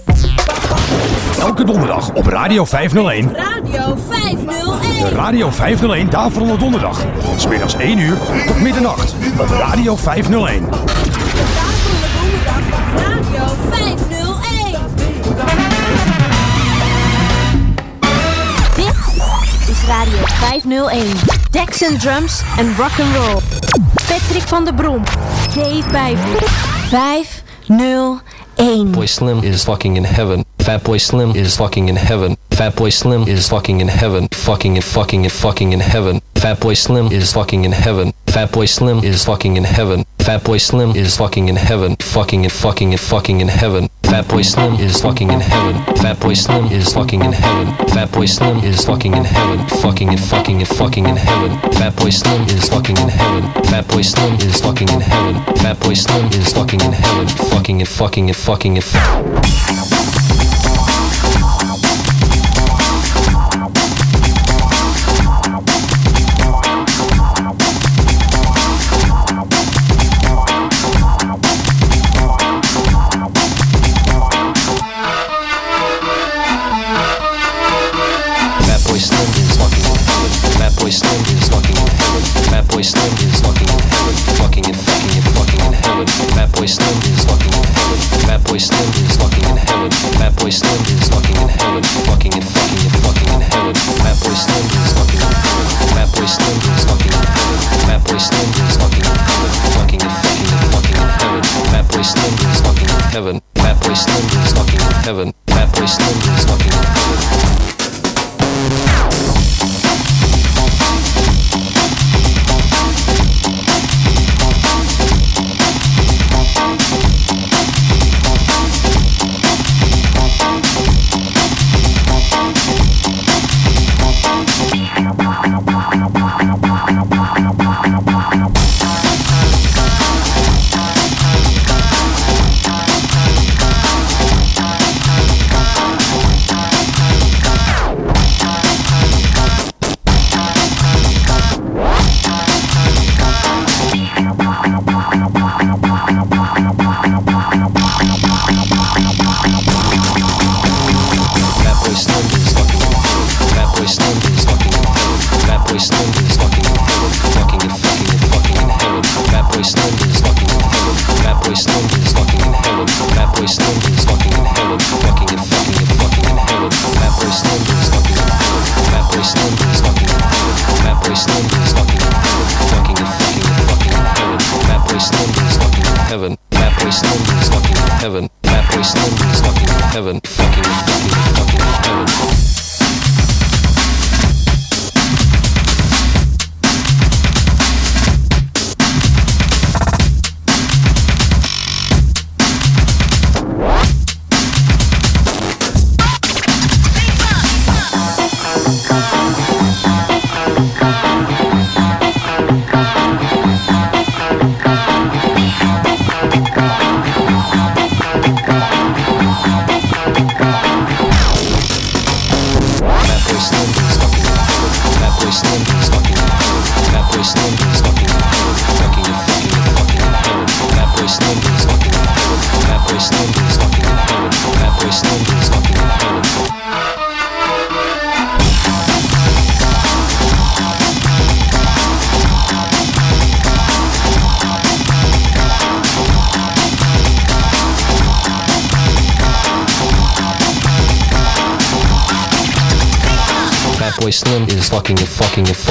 Elke donderdag op Radio 501. Radio 501. De Radio 501 Daverende Donderdag. Van smiddags 1 uur tot middernacht. Op Radio 501. Radio 501. Dit is Radio 501. Texan Drums en Rock'n'Roll. Patrick van der Brom. Dave Bijvoet. 501. Boy Slim is fucking in heaven. Fat Boy Slim is fucking in heaven. Fat Boy Slim is fucking in heaven. Fucking and fucking and fucking in heaven. Fat Boy Slim is fucking in heaven. Fat Boy Slim is fucking in heaven. Fat Boy Slim is fucking in heaven. Fucking and fucking and fucking in heaven. Fat Boy Slim is fucking in heaven. Fat Boy Slim is fucking in heaven. Fat Boy Slim is fucking in heaven. Fucking and fucking and fucking in heaven. Fat Boy Slim is fucking in heaven. Fat Boy Slim is fucking in heaven. Fat Boy Slim is fucking in heaven. Fucking and fucking and fucking and Fat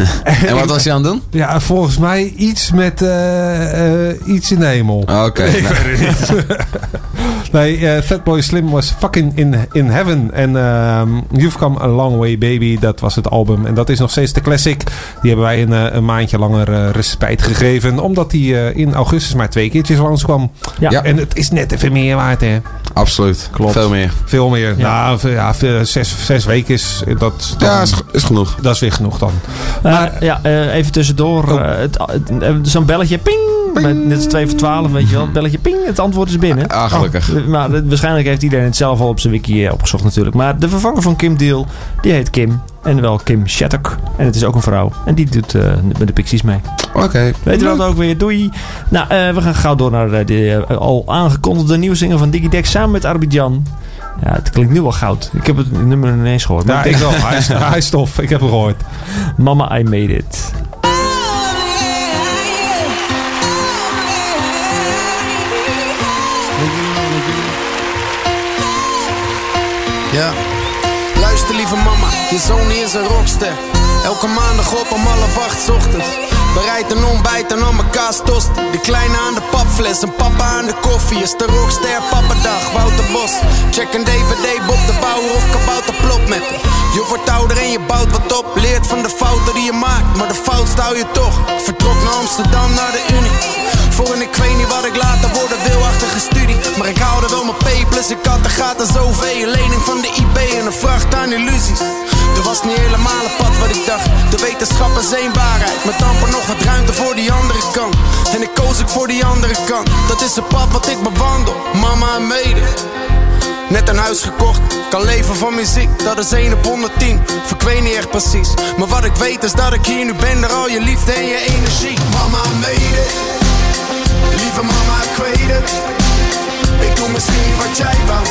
[LAUGHS] En wat was hij aan het doen? Ja, volgens mij iets met eh, eh, iets in de hemel. Oké. Ik nou. weet het niet. [LAUGHS] nee, eh, Fatboy Slim was fucking in, in heaven. En ehm, You've Come a Long Way Baby, dat was het album. En dat is nog steeds de classic. Die hebben wij een, een maandje langer respijt gegeven. Omdat die eh, in augustus maar twee keertjes langskwam. Ja. En het is net even meer waard, hè? Absoluut. Klopt. Veel meer. Veel meer. Nou, v- ja, zes, zes weken is dat. dan- Ja, is, is genoeg. Dat is weer genoeg dan. Maar ja, eh, even tussendoor. eh, eh, Zo'n belletje, ping. Met, net als 2 voor 12, weet je wel. Het [LAUGHS] belletje, ping. Het antwoord is binnen. Ah, gelukkig. Oh, maar waarschijnlijk heeft iedereen het zelf al op zijn wiki eh, opgezocht natuurlijk. Maar de vervanger van Kim Deal, die heet Kim. En wel Kim Shattuck. En het is ook een vrouw. En die doet eh, met de Pixies mee. Oké. Weet je dat ook weer? Doei. Nou, eh, we gaan gauw door naar de al aangekondigde nieuwe single van Digidex samen met Arbidjan. Ja, het klinkt nu al goud. Ik heb het nummer ineens gehoord. Ja, Maar ik [LAUGHS] wel. Hij is, hij is tof. Ik heb hem gehoord. Mama, I made it. Ja. Luister lieve mama, je zoon is een rockster. Elke maandag op om half acht ochtends. Bereid een ontbijt en al mijn kaastost. De kleine aan de papfles en papa aan de koffie. Is de rockster pappadag, Wouter Bos. Check een DVD, Bob de Bouwer of Kabouter Plop met. Je wordt ouder en je bouwt wat op. Leert van de fouten die je maakt, maar de fout hou je toch. Ik vertrok naar Amsterdam, naar de Unie. Een ik weet niet wat ik later worden wil, achtige studie. Maar ik haalde wel mijn P, ik had de gaten zoveel. Lening van de IB en een vracht aan illusies. Er was niet helemaal het pad wat ik dacht. De wetenschap is één waarheid. Met amper nog wat ruimte voor die andere kant. En ik koos ik voor die andere kant. Dat is het pad wat ik bewandel. Mama en mede. Net een huis gekocht, kan leven van muziek, dat is 1 op 110. Ik weet niet echt precies, maar wat ik weet is dat ik hier nu ben, door al je liefde en je energie. Mama made mama, ik weet het. Ik doe misschien wat jij wou,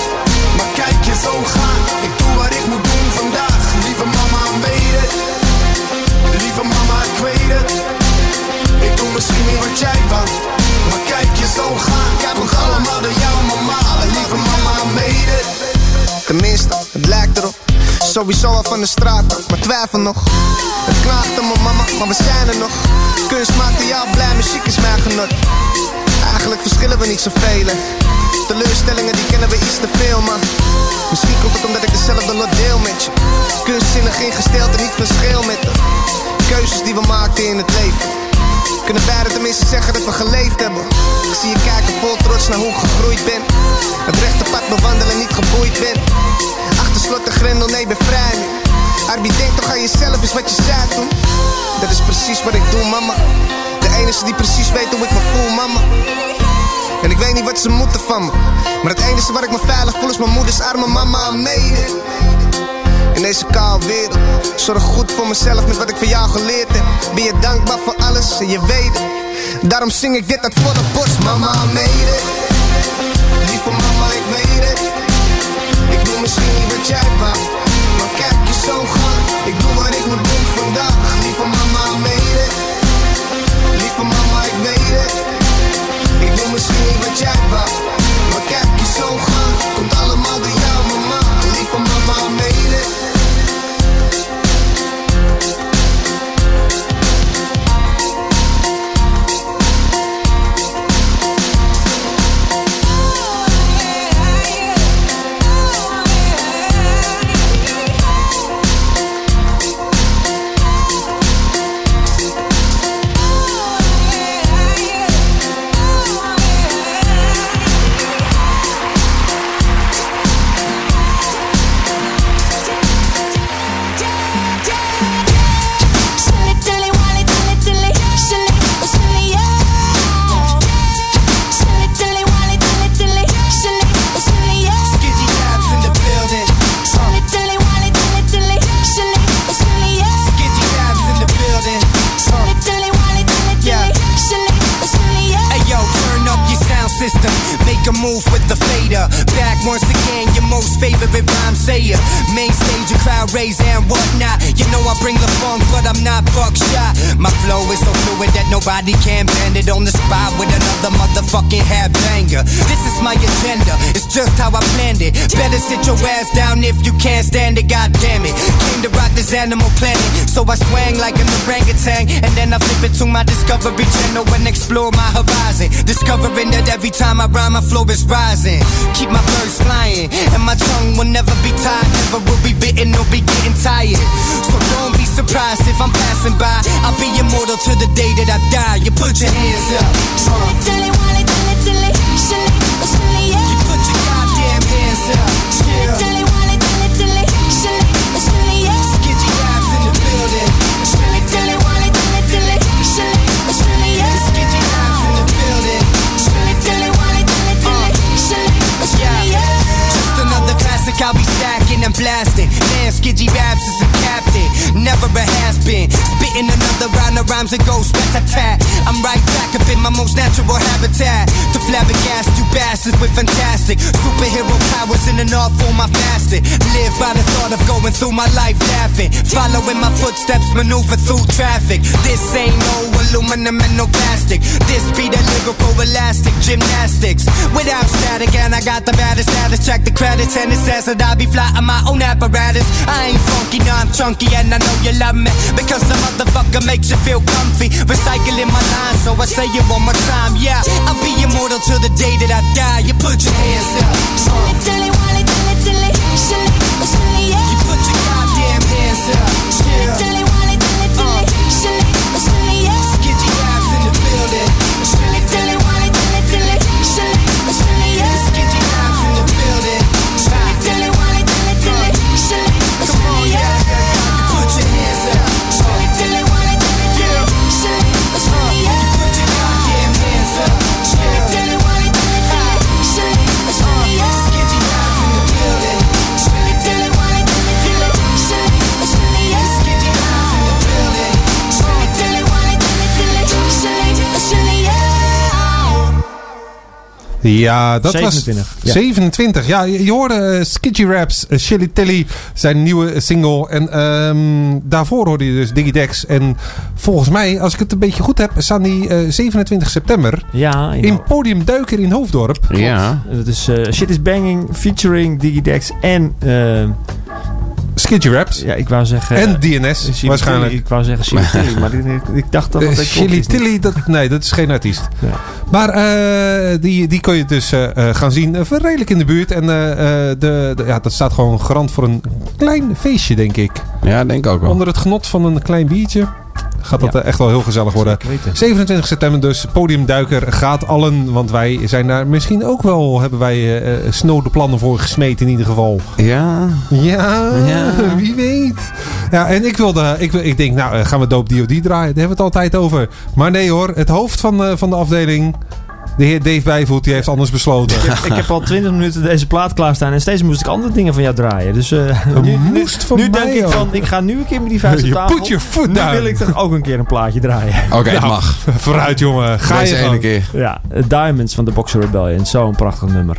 maar kijk je zo gaan. Ik doe wat ik moet doen vandaag, lieve mama, made it. Lieve mama, ik weet het. Ik doe misschien niet wat jij wou, maar kijk je zo gaan. Kijk komt allemaal door jou, mama, lieve mama, made it. Tenminste, het lijkt erop. Sowieso al van de straat maar twijfel nog. Het knaagt aan mijn mama, maar we zijn er nog. Kunst maakt jou blij, muziek is mijn genot. Eigenlijk verschillen we niet zoveel. hè. Teleurstellingen die kennen we iets te veel, maar misschien komt het omdat ik dezelfde lot deel met je. Kunstzinnig ingesteld en niet verschil met de keuzes die we maakten in het leven. Kunnen beide tenminste zeggen dat we geleefd hebben. Ik zie je kijken vol trots naar hoe ik gegroeid ben. Het rechte pad bewandelen, niet geboeid ben. Slot de grendel, nee, ben vrij nu. Arby, denk toch aan jezelf, is wat je zei toen. Dat is precies wat ik doe, mama. De enige die precies weet hoe ik me voel, mama. En ik weet niet wat ze moeten van me. Maar het enige waar ik me veilig voel is mijn moeders arme mama mede. In deze koude wereld, zorg goed voor mezelf met wat ik van jou geleerd heb. Ben je dankbaar voor alles en je weet het. Daarom zing ik dit uit volle borst, mama mede. Lieve mama, ik weet het. Misschien niet wat jij wou, maar kijk je zo gaan. Ik doe wat ik moet doen vandaag, lieve mama mede. Lieve mama, ik weet het. Ik doe misschien niet wat jij wou, nobody can bend it on the spot with another motherfucking head banger. This it. Better sit your ass down if you can't stand it, god damn it. Came to rock this animal planet, so I swang like an orangutan. And then I flip it to my Discovery Channel and explore my horizon. Discovering that every time I rhyme, my flow is rising. Keep my birds flying, and my tongue will never be tied, never will be bitten or be getting tired. So don't be surprised if I'm passing by. I'll be immortal till the day that I die. You put your hands up. You Man, Skidgy rhymes and goes rat a tat. I'm right back up in my most natural habitat. To flabbergast you bastards with fantastic superhero powers in an art form I fasted. Live by the thought of going through my life laughing. Following my footsteps, maneuver through traffic. This ain't no aluminum and no plastic. This be the lyrical elastic gymnastics. Without static, and I got the baddest status. Check the credits, and it says that I be flying my own apparatus. I ain't funky, no, I'm chunky, and I know you love me. Because the motherfucker makes you feel comfy. Recycling my lines, so I say it one more time. Yeah, I'll be immortal till the day that I die. You put your hands up. You Ja, dat 27, was ja. 27. Ja, je, je hoorde eh, Skidgy Raps, uh, Chili Tilly, zijn nieuwe single. En ehm, daarvoor hoorde je dus Diggy Dex. En volgens mij, als ik het een beetje goed heb, staan die eh, 27 september Ja, in, in Podium Duiker in Hoofddorp. Ja. Dat is eh, Shit is Banging featuring Digidex en... eh, Skidgy Raps. ja, ik wou zeggen... En DNS, Chili waarschijnlijk. Ik wou zeggen Chili Tilly, maar ik, dacht dat dat Eh, dat Chili. Tilly, dat, nee, dat is geen artiest. Ja. Maar eh, die, die kun je dus eh, eh, gaan zien. Eh, redelijk in de buurt. En eh, eh, de, de- ja, dat staat gewoon garant voor een klein feestje, denk ik. Ja, denk ik ook wel. Onder het genot van een klein biertje. Gaat dat Ja. eh, echt wel heel gezellig worden. Zeker weten. 27 september dus. Podiumduiker gaat allen. Want wij zijn daar misschien ook wel... Hebben wij eh, eh, snode plannen voor gesmeed in ieder geval. Ja. Ja, Ja. wie weet. Ja, en ik wilde, ik, wil- ik denk, nou gaan we Doop DOD draaien. Daar hebben we het altijd over. Maar nee hoor, het hoofd van, eh, van de afdeling, de heer Dave Bijvoet, die heeft anders besloten. Ik heb, ik heb al 20 minuten deze plaat klaarstaan en steeds moest ik andere dingen van jou draaien. Dus eh, [LAUGHS] nu, nu, moest van nu mij denk ik van, ik ga nu een keer met die vuist op Je tafel. put your foot nu down. wil ik toch ook een keer een plaatje draaien. Oké, het Nou, mag. [LAUGHS] Vooruit jongen, ga Deze je ene keer. Ja, Diamonds van de Boxer Rebellion. Zo'n prachtig nummer.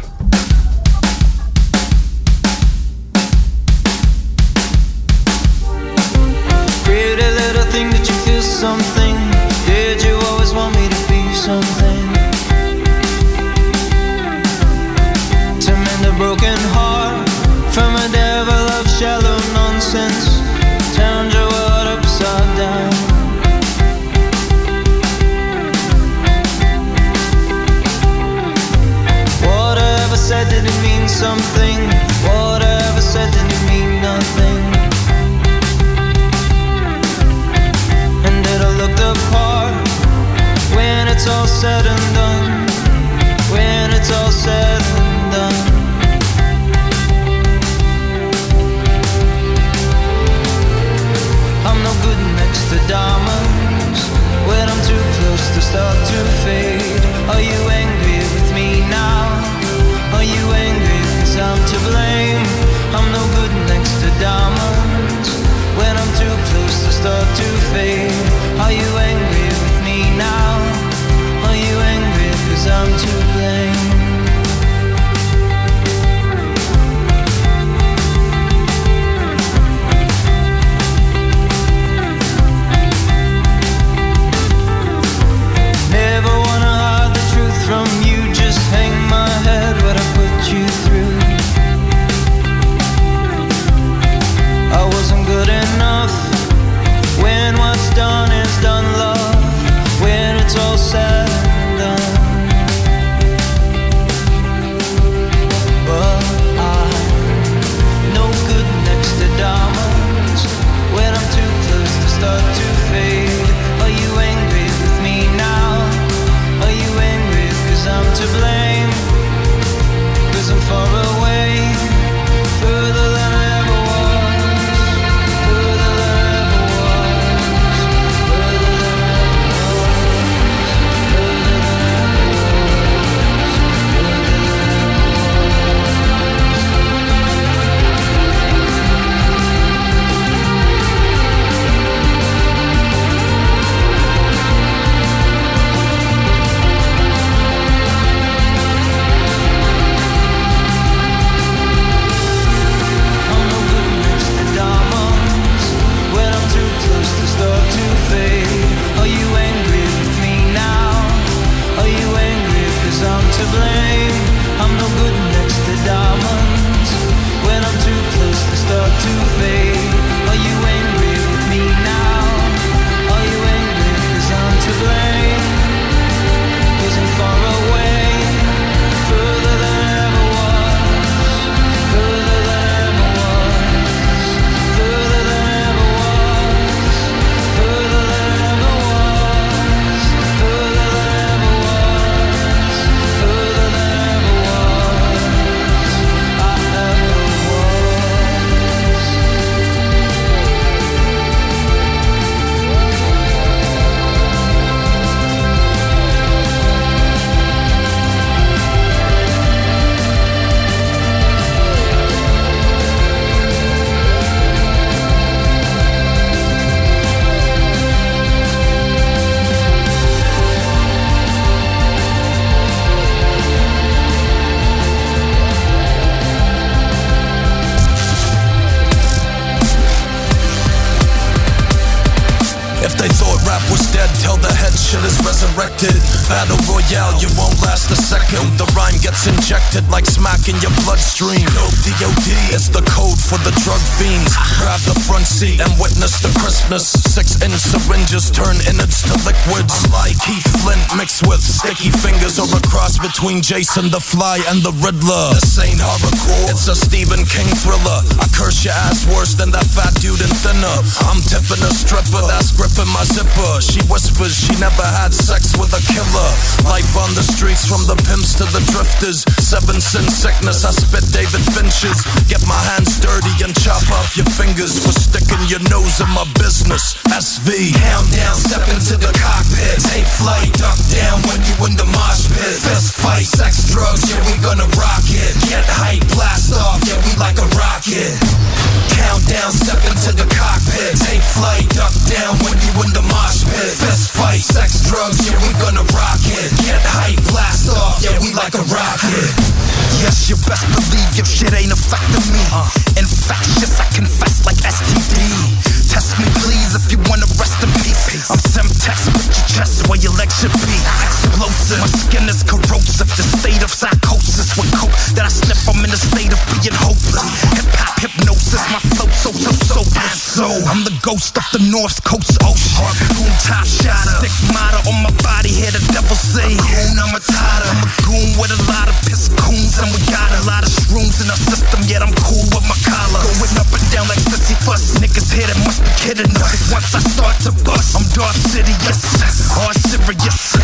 Injected like smack in your bloodstream. Dope DOD is the code for the drug fiends. Grab the front seat and witness the Christmas. Six inch syringes turn innards to liquids. Like Keith Flint mixed with sticky fingers or a cross between Jason the Fly and the Riddler. This ain't horrorcore, it's a Stephen King thriller. I curse your ass worse than that fat dude in thinner. I'm tipping a stripper that's gripping my zipper. She whispers she never had sex with a killer. Life on the streets from the pimps to the drifters. Seven sin sickness, I spit David Finches. Get my hands dirty and chop off your fingers for sticking your nose in my business. SV. Count down, step into the cockpit. Take flight, duck down when you in the mosh pit. Fist fight, sex, drugs, yeah, we gonna rock it. Get hype, blast off, yeah, we like a rocket. Countdown, step into the cockpit. Take flight, duck down when you in the mosh pit. Fist fight, sex, drugs, yeah, we gonna rock it. Get hype, blast off, yeah, we like a rocket. Yes, you best believe your shit ain't affecting me. Infectious, I confess like STD. Test me, please, if you wanna rest in peace. I'm Semtex, put your chest where your legs should be. Explosive, my skin is corrosive. The state of psychosis with coke that I sniff, I'm in a state of being hopeless. Hip hop hypnosis, my flow so so so so. I'm the ghost of the North Coast ocean. Harpoon top shotter, stick motto on my body. Hear the devil say, Goon, I'm a tighter. I'm a goon with a lot Once I start to bust, I'm Darth Sidious. All serious.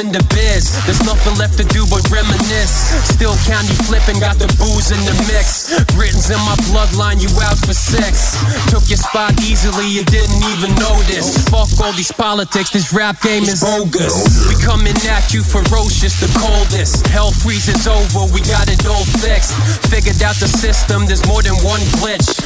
In the biz. There's nothing left to do but reminisce. Still county flipping, got the booze in the mix. Britons in my bloodline, you out for six. Took your spot easily, you didn't even notice. Fuck all these politics, this rap game is bogus. We coming at you ferocious, the coldest. Hell freezes over, we got it all fixed. Figured out the system, there's more than one glitch.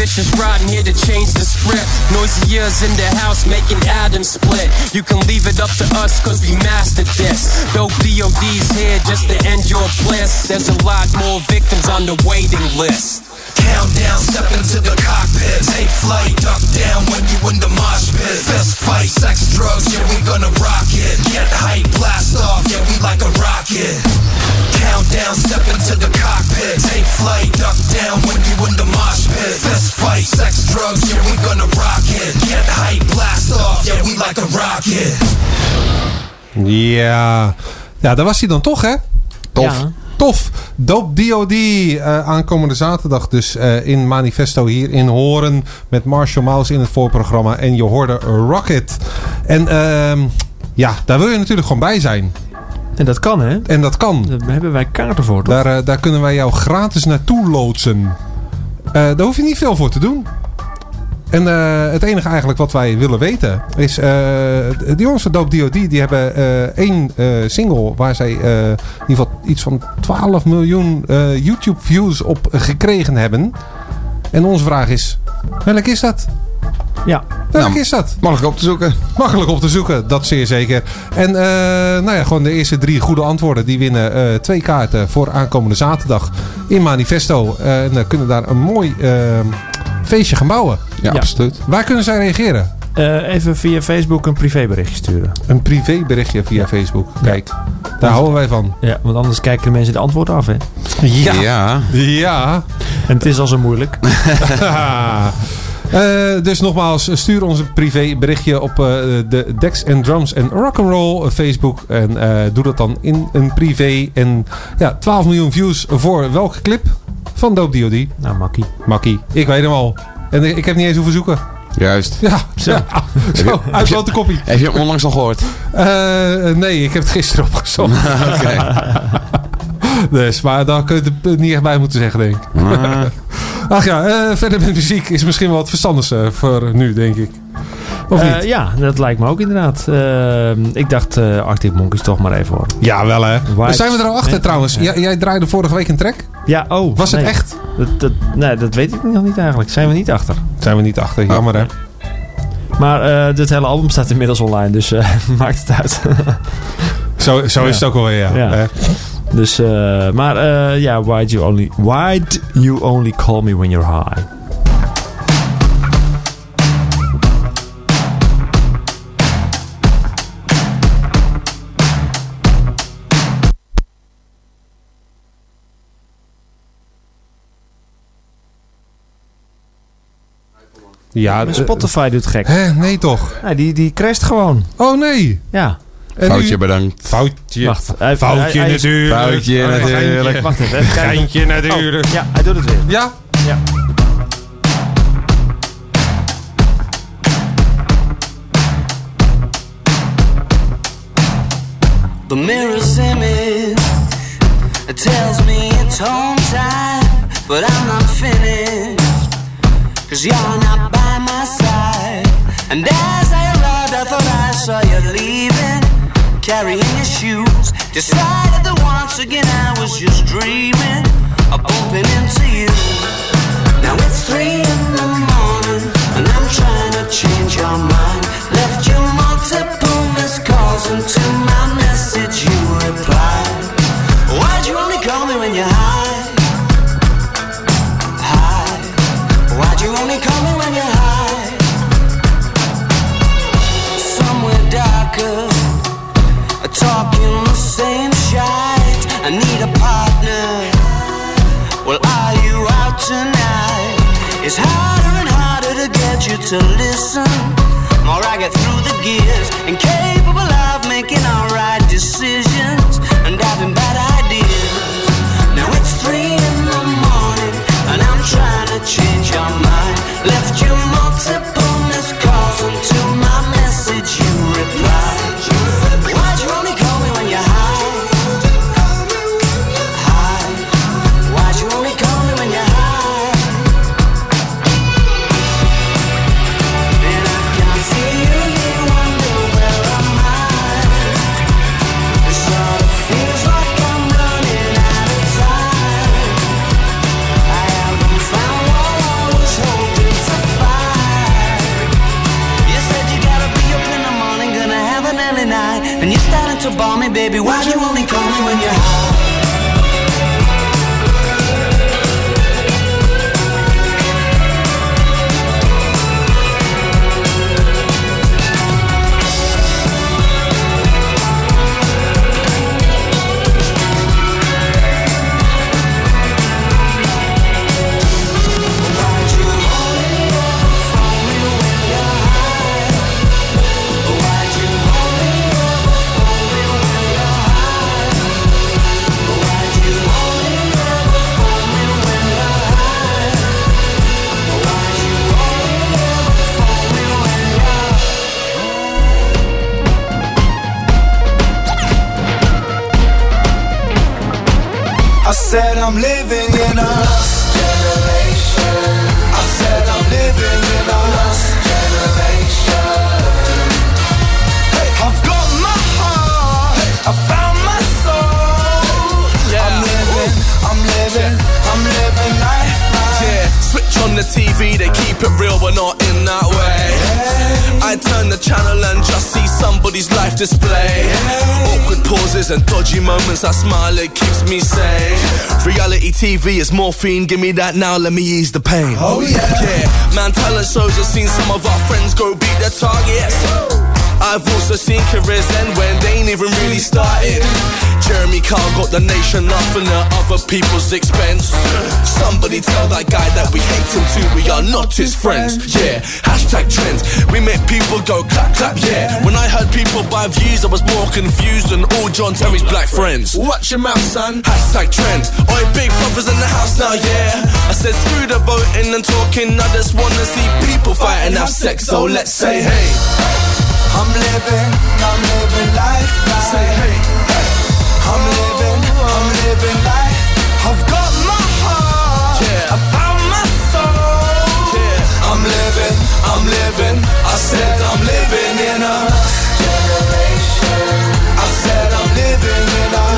Vicious riding here to change the script. Noisy ears in the house making atoms split. You can leave it up to us cause we mastered this. Dope DOD's here just to end your bliss. There's a lot more victims on the waiting list. Countdown, step into the cockpit. Take flight, duck down when you in the mosh pit. Fist fight, sex, drugs, yeah, we gonna rock it. Get hype, blast off, yeah, we like a rocket. Countdown, step into the cockpit. Take flight, duck down when you in the mosh pit. Fist fight, sex, drugs, yeah, we gonna rock it. Get hype, blast off, yeah, we like a rocket. Ja. ja, daar was hij dan toch, hè? Tof. Ja. Tof. Dope DOD eh, aankomende zaterdag dus eh, in Manifesto hier in Horen met Marshall Mouse in het voorprogramma. En je hoorde Rocket. En ehm, ja, daar wil je natuurlijk gewoon bij zijn. En dat kan, hè? En dat kan. Daar hebben wij kaarten voor, toch? Daar, eh, daar kunnen wij jou gratis naartoe loodsen. Daar hoef je niet veel voor te doen. En eh, het enige eigenlijk wat wij willen weten is... eh, de jongens van Dope D.O.D. die hebben eh, één eh, single... waar zij eh, in ieder geval iets van 12 miljoen eh, YouTube views op gekregen hebben. En onze vraag is... Welk is dat? Ja. Welk Nou, is dat? Makkelijk op te zoeken. Makkelijk op te zoeken, dat zeer zeker. En eh, nou ja, gewoon de eerste drie goede antwoorden. Die winnen eh, twee kaarten voor aankomende zaterdag in Manifesto. En dan kunnen daar een mooi feestje gaan bouwen. Ja, absoluut. Waar kunnen zij reageren? Eh, even via Facebook een privéberichtje sturen. Een privéberichtje via Facebook. Kijk, daar houden wij van. Ja, want anders kijken de mensen de antwoorden af, hè? Ja. Ja. Ja. En het is al zo moeilijk. [LAUGHS] [LAUGHS] Eh, dus nogmaals, stuur ons een privéberichtje op eh, de Dex and Drums en Rock'n'Roll Facebook. En eh, doe dat dan in een privé. En ja, 12 miljoen views voor welke clip? Van Dope D.O.D. Nou, makkie. Makkie. Ik weet hem al. En ik heb niet eens hoeven zoeken. Juist. Ja, zo. Ja, [LAUGHS] zo grote koppie. Heb je hem onlangs nog gehoord? Eh, nee, ik heb het gisteren opgezocht. [LAUGHS] Oké. [LAUGHS] dus, maar daar kun je het niet echt bij moeten zeggen, denk ik. Ah. Ach ja, eh, verder met muziek is misschien wel het verstandigste voor nu, denk ik. Of Eh, niet? ja, dat lijkt me ook inderdaad. Eh, ik dacht eh Arctic Monkeys toch maar even hoor. Ja, wel hè. Maar zijn we er al achter Nee. trouwens? Jij, jij draaide vorige week een track? Ja, oh. Was het echt? Dat, dat, nee, dat weet ik nog niet eigenlijk. Zijn we niet achter. Zijn we niet achter, jammer hè. Maar eh dit hele album staat inmiddels online, dus eh, [LAUGHS] maakt het uit. Zo, zo is het ook alweer, ja. Ja. Dus, eh, maar eh, ja, why'd you, only, why'd you only call me when you're high? Ja, eh, Spotify doet gek. Hè, nee toch? Ja, die, die crasht gewoon. Oh nee. Ja. En Foutje nu- bedankt. Foutje. Wacht, hij- Foutje hij- natuurlijk. Foutje Oh, natuurlijk. geintje. Wacht even. Geintje natuurlijk. Oh, ja, hij doet het weer. Ja? Ja. The mirror's image it tells me it's home time, but I'm not finished. Cause you're not by my side. And as I arrived, I thought I saw you leaving, carrying your shoes. Decided that once again I was just dreaming of bumping into you. Now it's 3 moments, I smile, it keeps me sane. Reality TV is morphine, give me that now, let me ease the pain. Oh, yeah. Yeah, man, talent shows, I've seen some of our friends go beat their targets. I've also seen careers end when they ain't even really started. Jeremy Carl got the nation laughing at other people's expense. Somebody tell that guy that we hate him too, we are not his friends. Yeah, hashtag trends. We make people go clap clap, yeah. When I heard people buy views, I was more confused than all John Terry's black friends. Watch your mouth, son. Hashtag trend. Oi, big brothers in the house now, yeah. I said screw the voting and talking, I just wanna see people fight and have sex, so let's say hey. I'm living, I'm living life. life. Say hey. hey. I'm living, I'm living life. I've got my heart. Yeah. I found my soul. Yeah. I'm living, I'm living. I said I'm living in a generation. I said I'm living in a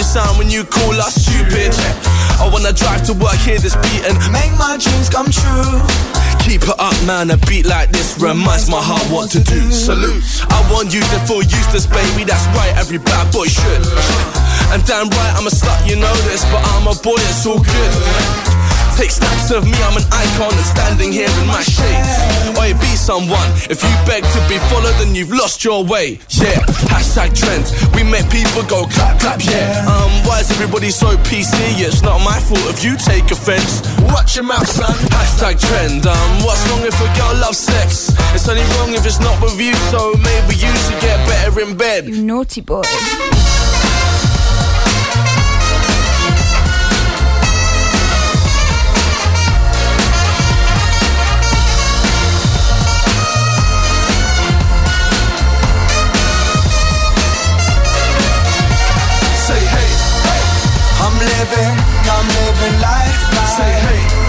you sound when you call us stupid. I wanna drive to work, hear this beat and Make my dreams come true. keep it up, man. A beat like this reminds my heart what to do. Salute. I want you to feel useless, baby. That's right, every bad boy should. And damn right, I'm a slut, you know this, but I'm a boy, it's all good. Take snaps of me, I'm an icon and standing here in my shades. Or be someone. If you beg to be followed, then you've lost your way. Yeah, hashtag trend. We make people go clap, clap, yeah. Um, why is everybody so PC? It's not my fault if you take offense. Watch your mouth, son. Hashtag trend. Um, what's wrong if a girl loves sex? It's only wrong if it's not with you, so maybe you should get better in bed. You naughty boy. lifeline. Say hey.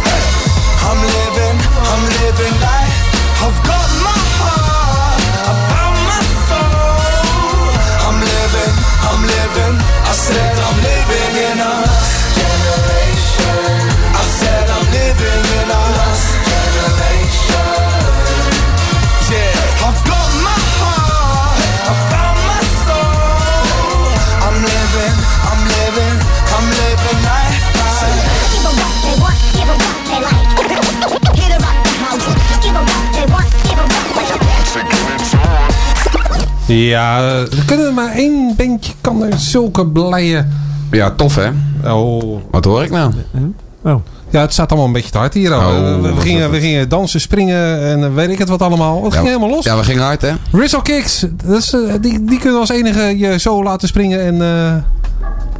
Ja, er kunnen maar één bandje kan er zulke blije... Ja, tof hè? Oh. Wat hoor ik nou? Oh. Ja, het staat allemaal een beetje te hard hier. Oh, we, gingen, we gingen dansen, springen en eh, weet ik het wat allemaal. Het Ja, ging helemaal los. Ja, we gingen hard hè? Rizzle Kicks, dat is, eh, die, die kunnen als enige je zo laten springen. En eh,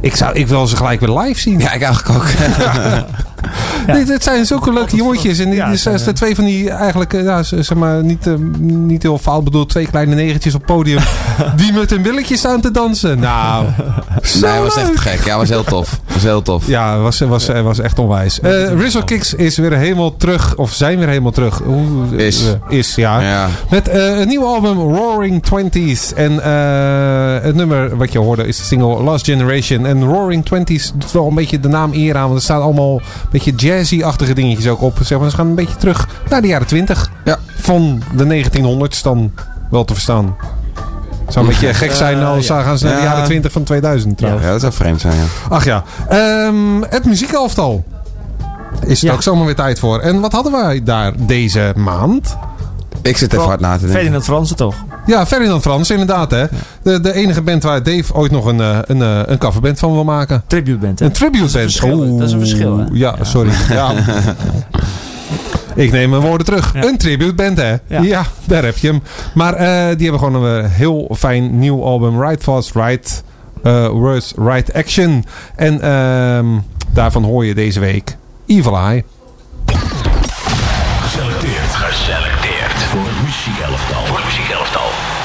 ik, zou, ik wil ze gelijk weer live zien. Ja, ik eigenlijk ook. [LAUGHS] Dit, dit zijn zulke leuke jongetjes. En die, Ja, het zijn, zijn de twee van die eigenlijk, eh, zeg maar, niet, eh, niet heel fout bedoeld, twee kleine negentjes op het podium. [LAUGHS] die met hun billetjes staan te dansen. Nou, [LAUGHS] zo Nee, was echt gek. Ja, was heel tof. Was heel tof. Ja, was, was, was echt onwijs. Eh Rizzle Kicks is weer helemaal terug. Of zijn weer helemaal terug. Hoe, Is. eh, is, ja. Ja. Met eh, een nieuw album, Roaring Twenties. En eh, het nummer wat je hoorde is de single Last Generation. En Roaring Twenties doet wel een beetje de naam eer aan. Want er staan allemaal een beetje jazzy-achtige dingetjes ook op. Zeg maar, ze gaan een beetje terug naar de jaren 20. Ja. Van de 1900s dan wel te verstaan. Zou een beetje gek zijn Eh, als ja. gaan ze naar de Ja. jaren 20 van 2000 trouwens. Ja, dat zou vreemd zijn, ja. Ach ja. Ehm, het muziekelftal. Is het Ja. ook zomaar weer tijd voor. En wat hadden wij daar deze maand? Ik zit even hard na te denken. Ferdinand Fransen toch? Ja, Ferdinand Frans, inderdaad. Hè. De, de enige band waar Dave ooit nog een, eh, een, eh, een coverband van wil maken. Tribute band, hè? Een tribute Dat is een band. Dat is een verschil, hè? Ja, sorry. [LAUGHS] Ja. Ik neem mijn woorden terug. Ja. Een tribute band, hè? Ja. Ja. daar heb je hem. Maar eh, die hebben gewoon een heel fijn nieuw album. Right Fast, Right eh, Words, Right Action. En ehm, daarvan hoor je deze week Evil Eye. Muziekelftal. Voor het muziekelftal.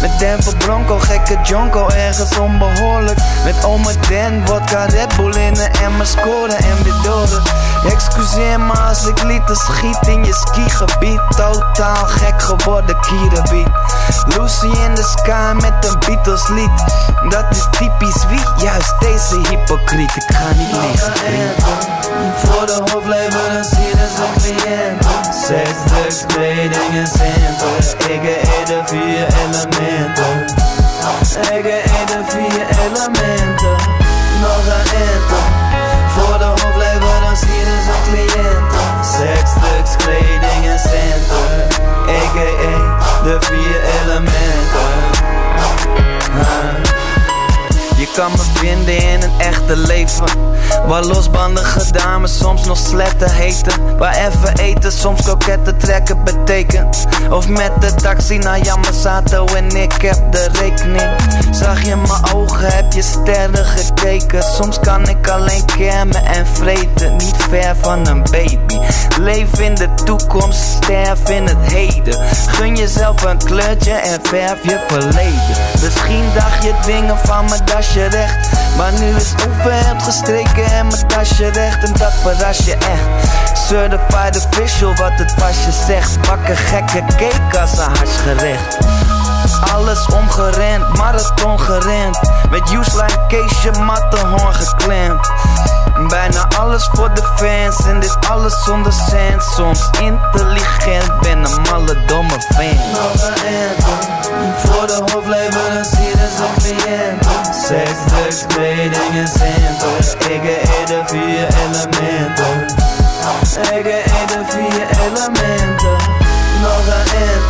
Met Denver Bronco, gekke jonko, ergens onbehoorlijk. Met ome Dan, vodka Red Bull in de emmer scoren en weer door Excuseer me als ik lieten schiet in je skigebied. Totaal gek geworden kierenbeat Lucy in the sky met een Beatles lied Dat is typisch wie, juist deze hypocriet. Ik ga niet liegen, Voor de hofleverancier is een cliënt Seks, drugs, kleding en centen Ik eet de vier elementen. Ik eet de vier elementen. Nog een enter Kleding en centen A.k.a. de vier elementen. Kan me vinden in een echte leven. Waar losbandige dames soms nog sletten heten. Waar even eten soms koketten trekken betekent. Of met de taxi naar Yamasato en ik heb de rekening. Zag je mijn ogen, heb je sterren gekeken. Soms kan ik alleen kermen en vreten. Niet ver van een baby. Leef in de toekomst, sterf in het heden. Gun jezelf een kleurtje en verf je verleden. Misschien dacht je dingen van mijn recht Maar nu is overhemd gestreken en mijn tasje recht En dat verras je echt Certified official wat het pasje zegt. Bakken gekke cake als een harsgerecht alles omgerend, marathon gerend Met Useline, Keesje, Matterhorn geklemd. Bijna alles voor de fans en dit alles zonder cent. Soms intelligent, ben een malle domme fan. Voor de cliënt Seks, drugs, kleding en centen Ik eet de vier elementen Ik eet de vier elementen Nog een anthem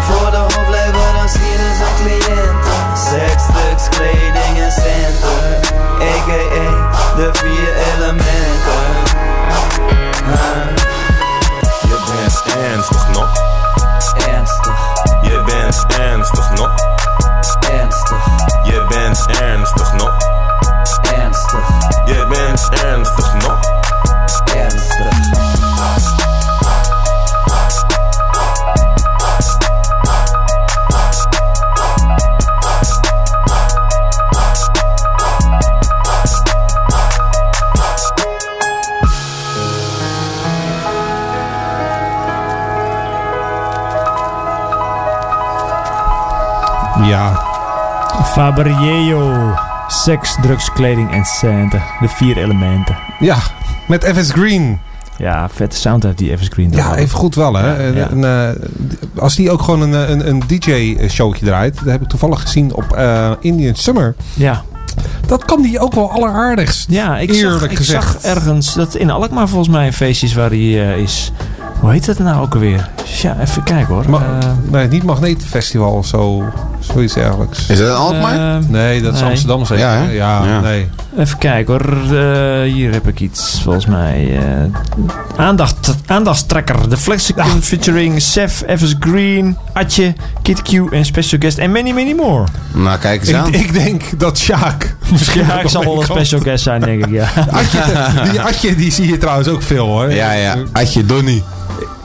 voor de hofleverancier is een cliënt Seks, drugs, kleding en centen A.k.a. de vier elementen. Je bent ernstig nog. Ernstig, Je bent ernstig nog. Bent ernstig nog. ernstig, Je bent ernstig nog. ernstig Ja. Fabriello. Seks, drugs, kleding en centen. De vier elementen. Ja, met FS Green. Ja, vette sound uit die FS Green. Ja, even goed wel hè. En, ja. en, eh, als die ook gewoon een, eh, een, een DJ-showtje draait. Dat heb ik toevallig gezien op eh, Indian Summer. Ja. Dat kan die ook wel alleraardigst. Ja, ik, Eerlijk zag, ik gezegd. zag ergens dat in Alkmaar volgens mij een feestje is waar hij is. Hoe heet dat nou ook alweer? Ja, even kijken hoor. Ma- Eh, nee, niet Magneetfestival of zo. Zoiets dergelijks. Is dat een Alkmaar? eh, Nee, dat is nee. Amsterdam zeker. Ja, hè? Ja, Ja. nee. Even kijken hoor. Eh, hier heb ik iets volgens mij. eh aandacht, aandachtstrekker. The Flexicon featuring Sef, Evers Green, Atje, Kid Q en special guest en many, many more. Nou, kijk eens Ik, aan. ik denk dat Sjaak [LAUGHS] misschien Ja, ook ik zal wel een special guest zijn, denk ik. Ja. Atje, die Atje die zie je trouwens ook veel hoor. Ja, ja. Adje Donnie.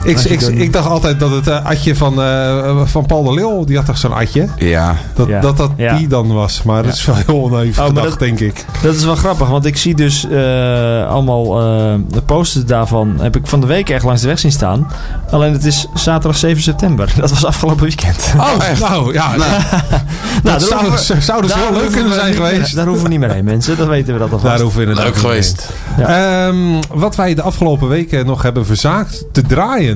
Ik, ik, ik dacht altijd dat het eh, Atje van, eh, van Paul de Leeuw, die had toch zo'n Atje? Ja. Dat Ja. dat, dat Ja. die dan was. Maar dat is wel heel oneven maar gedacht, dat- denk ik. Dat is wel grappig, want ik zie dus eh, allemaal eh, de posters daarvan. Heb ik van de week echt langs de weg zien staan. Alleen het is zaterdag 7 september. [LAUGHS] Dat was afgelopen weekend. Oh, nou ja. [LAUGHS] Nou, dat daar zou, hoeven we- zou dus wel leuk kunnen zijn meer- geweest. Daar hoeven we niet meer heen, mensen. Dat weten we dat alvast. Daar hoeven we inderdaad Leuk niet geweest. Ehm, wat wij de afgelopen weken nog hebben verzaakt te draaien,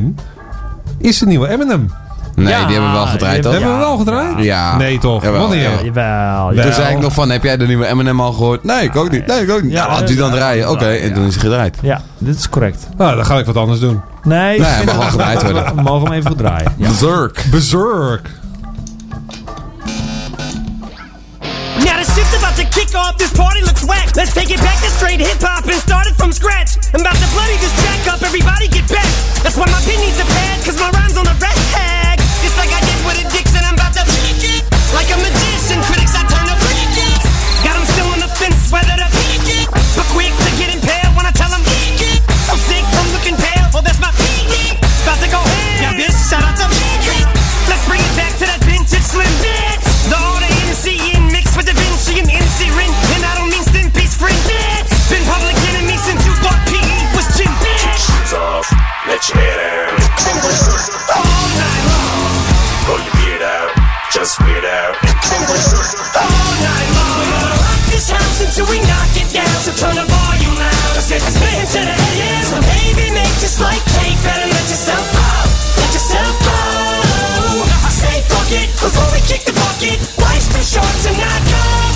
is de nieuwe Eminem. Nee, die hebben we wel gedraaid, toch? Hebben we wel gedraaid? Ja. Nee, toch? Jawel, Wanneer? ja. Jawel. Toen zei ik nog van, heb jij de nieuwe Eminem al gehoord? Nee, ik ook niet. Nee, ik ook niet. Ja, Ja, had hij dan draaien? Oké, en toen is hij gedraaid. Ja, dit is correct. Nou, dan ga ik wat anders doen. Nee, Nee, hij mag wel gedraaid worden. [LAUGHS] We mogen hem even goed draaien. Ja. Berserk. Berserk. Kick off, this party looks whack. Let's take it back to straight hip hop and start it from scratch. I'm about to bloody this jack up, everybody get back. That's why my pin needs a pad, cause my rhyme's on the red tag. Just like I did with addiction, I'm about to peak it. Like a magician, critics I turn to freak it. Got 'em still on the fence, whether to peek it. But quick to get impaled when I tell 'em eat it. So sick from looking pale, well that's my peak. About to go ham. Now this, shout out to peak let your down. All night long, Pull your beard out, just weird out. all night long. We're gonna rock this house until we knock it down. So turn the volume loud. Cause it's been to the head. So baby, make just like cake. Better let yourself go. Let yourself go. Say fuck it before we kick the bucket. Life's too short to not go.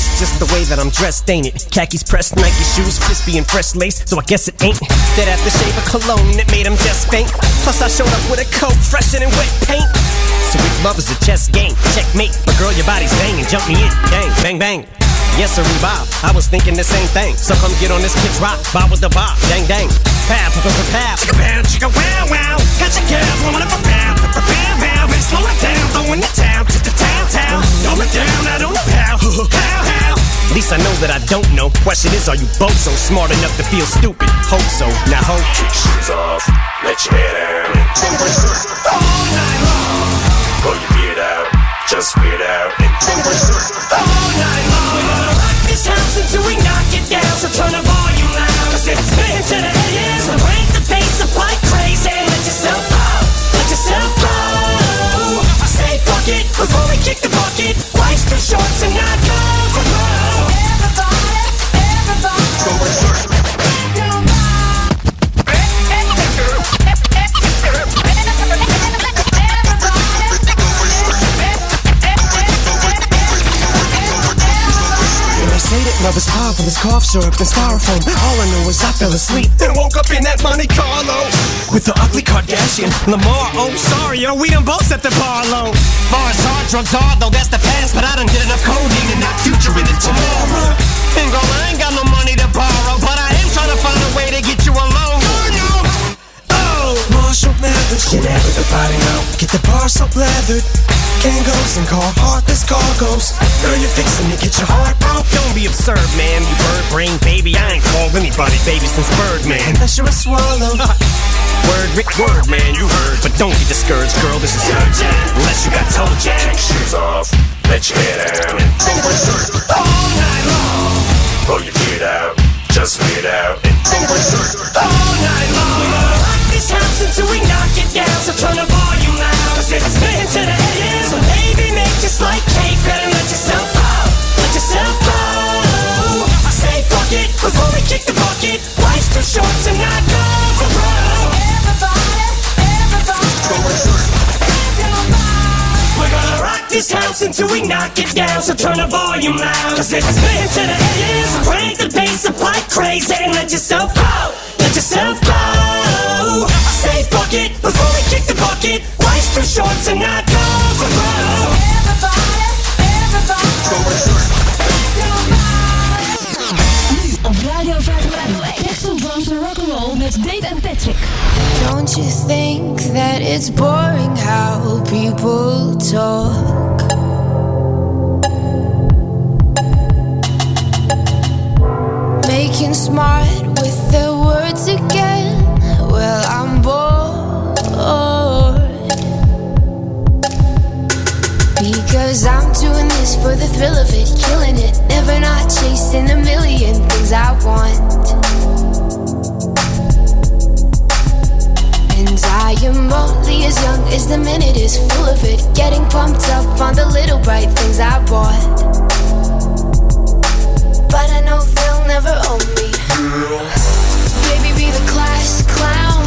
It's just the way that I'm dressed, ain't it? Khakis pressed, Nike shoes, crispy and fresh lace, so I guess it ain't that aftershave of cologne that made him just faint. Plus, I showed up with a coat fresher than wet paint. So if love is a chess game, checkmate. But girl, your body's banging, jump me in, bang, bang, bang. Yes, sir, Bob. I was thinking the same thing. So come get on this kid's rock, bob with the bob, dang, dang. Pow, pow, pow, pow. Chicka, pow, chicka, wow, wow. Blowing a pow, pow, pow, pow, pow. Slow it down, throwing the town, to the town, town. Throw it down, I don't know how, [LAUGHS] how, how. At least I know that I don't know. Question is, are you both so smart enough to feel stupid? Hope so. Now hope. Shoes off, let your hair down. All night long, Pull your beard out, just weird out. all night long. We're gonna rock this house until we knock it down. So turn the volume loud. Cause it's been to the head. So crank the bass up like crazy. Let yourself go. Let yourself go. Fuck before we kick the bucket. Life's too short to not go. So go. They say that love is powerful as cough syrup and styrofoam. All I know is I fell asleep and woke up in that Monte Carlo with the ugly Kardashian Lamar. Oh, sorry, yo, we done both set the bar low. Bars hard, drugs hard, though that's the past. But I done did enough codeine and not future in it tomorrow. And girl, I ain't got no money to borrow, but I am trying to find a way to get you alone. Oh, Marshall Mathers, get out with the body now. Get the bar so leathered. Kangos and car heartless cargoes. Girl, you're fixing to get your heart broke. Don't be absurd, man. You bird brain baby. I ain't called anybody baby since Birdman. Unless you're a swallow. [LAUGHS] word, Rick, word, man. You heard. But don't get discouraged, girl. This is urgent. Unless you got toe jack. Shoes off, let your hair down. All night long. Pull your beard out, just weird out. All night long. We're gonna rock this house until we knock it down. So turn the volume loud. Cause it's been to the head. So baby, make just like cake. Better let yourself go. Let yourself go. It before we kick the bucket. Life's too short to not go. So We're gonna rock this house until we knock it down. So turn the volume loud. Cause it's been to the. So crank the bass like crazy and let yourself go. Let yourself go. Say fuck it before we kick the bucket. Life's too short to not go. So Op Radio 501. Texas Drums Rock'n'Roll met Dave en Patrick. Don't you think that it's boring how people talk? Making smart with their words again. Well, I'm bored. Because I'm just for the thrill of it, killing it. Never not chasing a million things I want. And I am only as young as the minute is full of it. Getting pumped up on the little bright things I bought. But I know they'll never own me. Baby, be the class clown.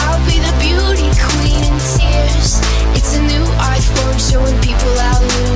I'll be the beauty queen in tears. It's a new art form showing people how. new.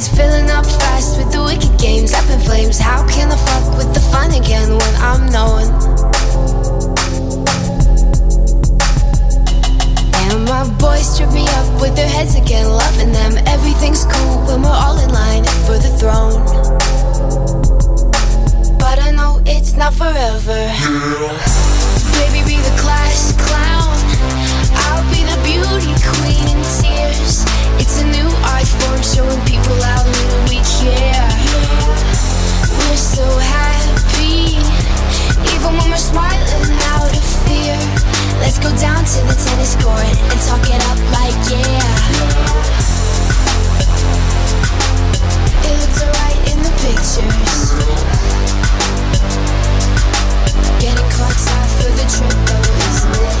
head's filling up fast with the wicked games up in flames. How can I fuck with the fun again when I'm knowing? And my boys trip me up with their heads again, loving them. Everything's cool when we're all in line for the throne. But I know it's not forever. Baby, be the class clown. I'll be the beauty queen in tears. It's a new art form showing people how little we care. We're so happy, even when we're smiling out of fear. Let's go down to the tennis court and talk it up like yeah. It looks alright in the pictures. Getting caught for the trip though, isn't it?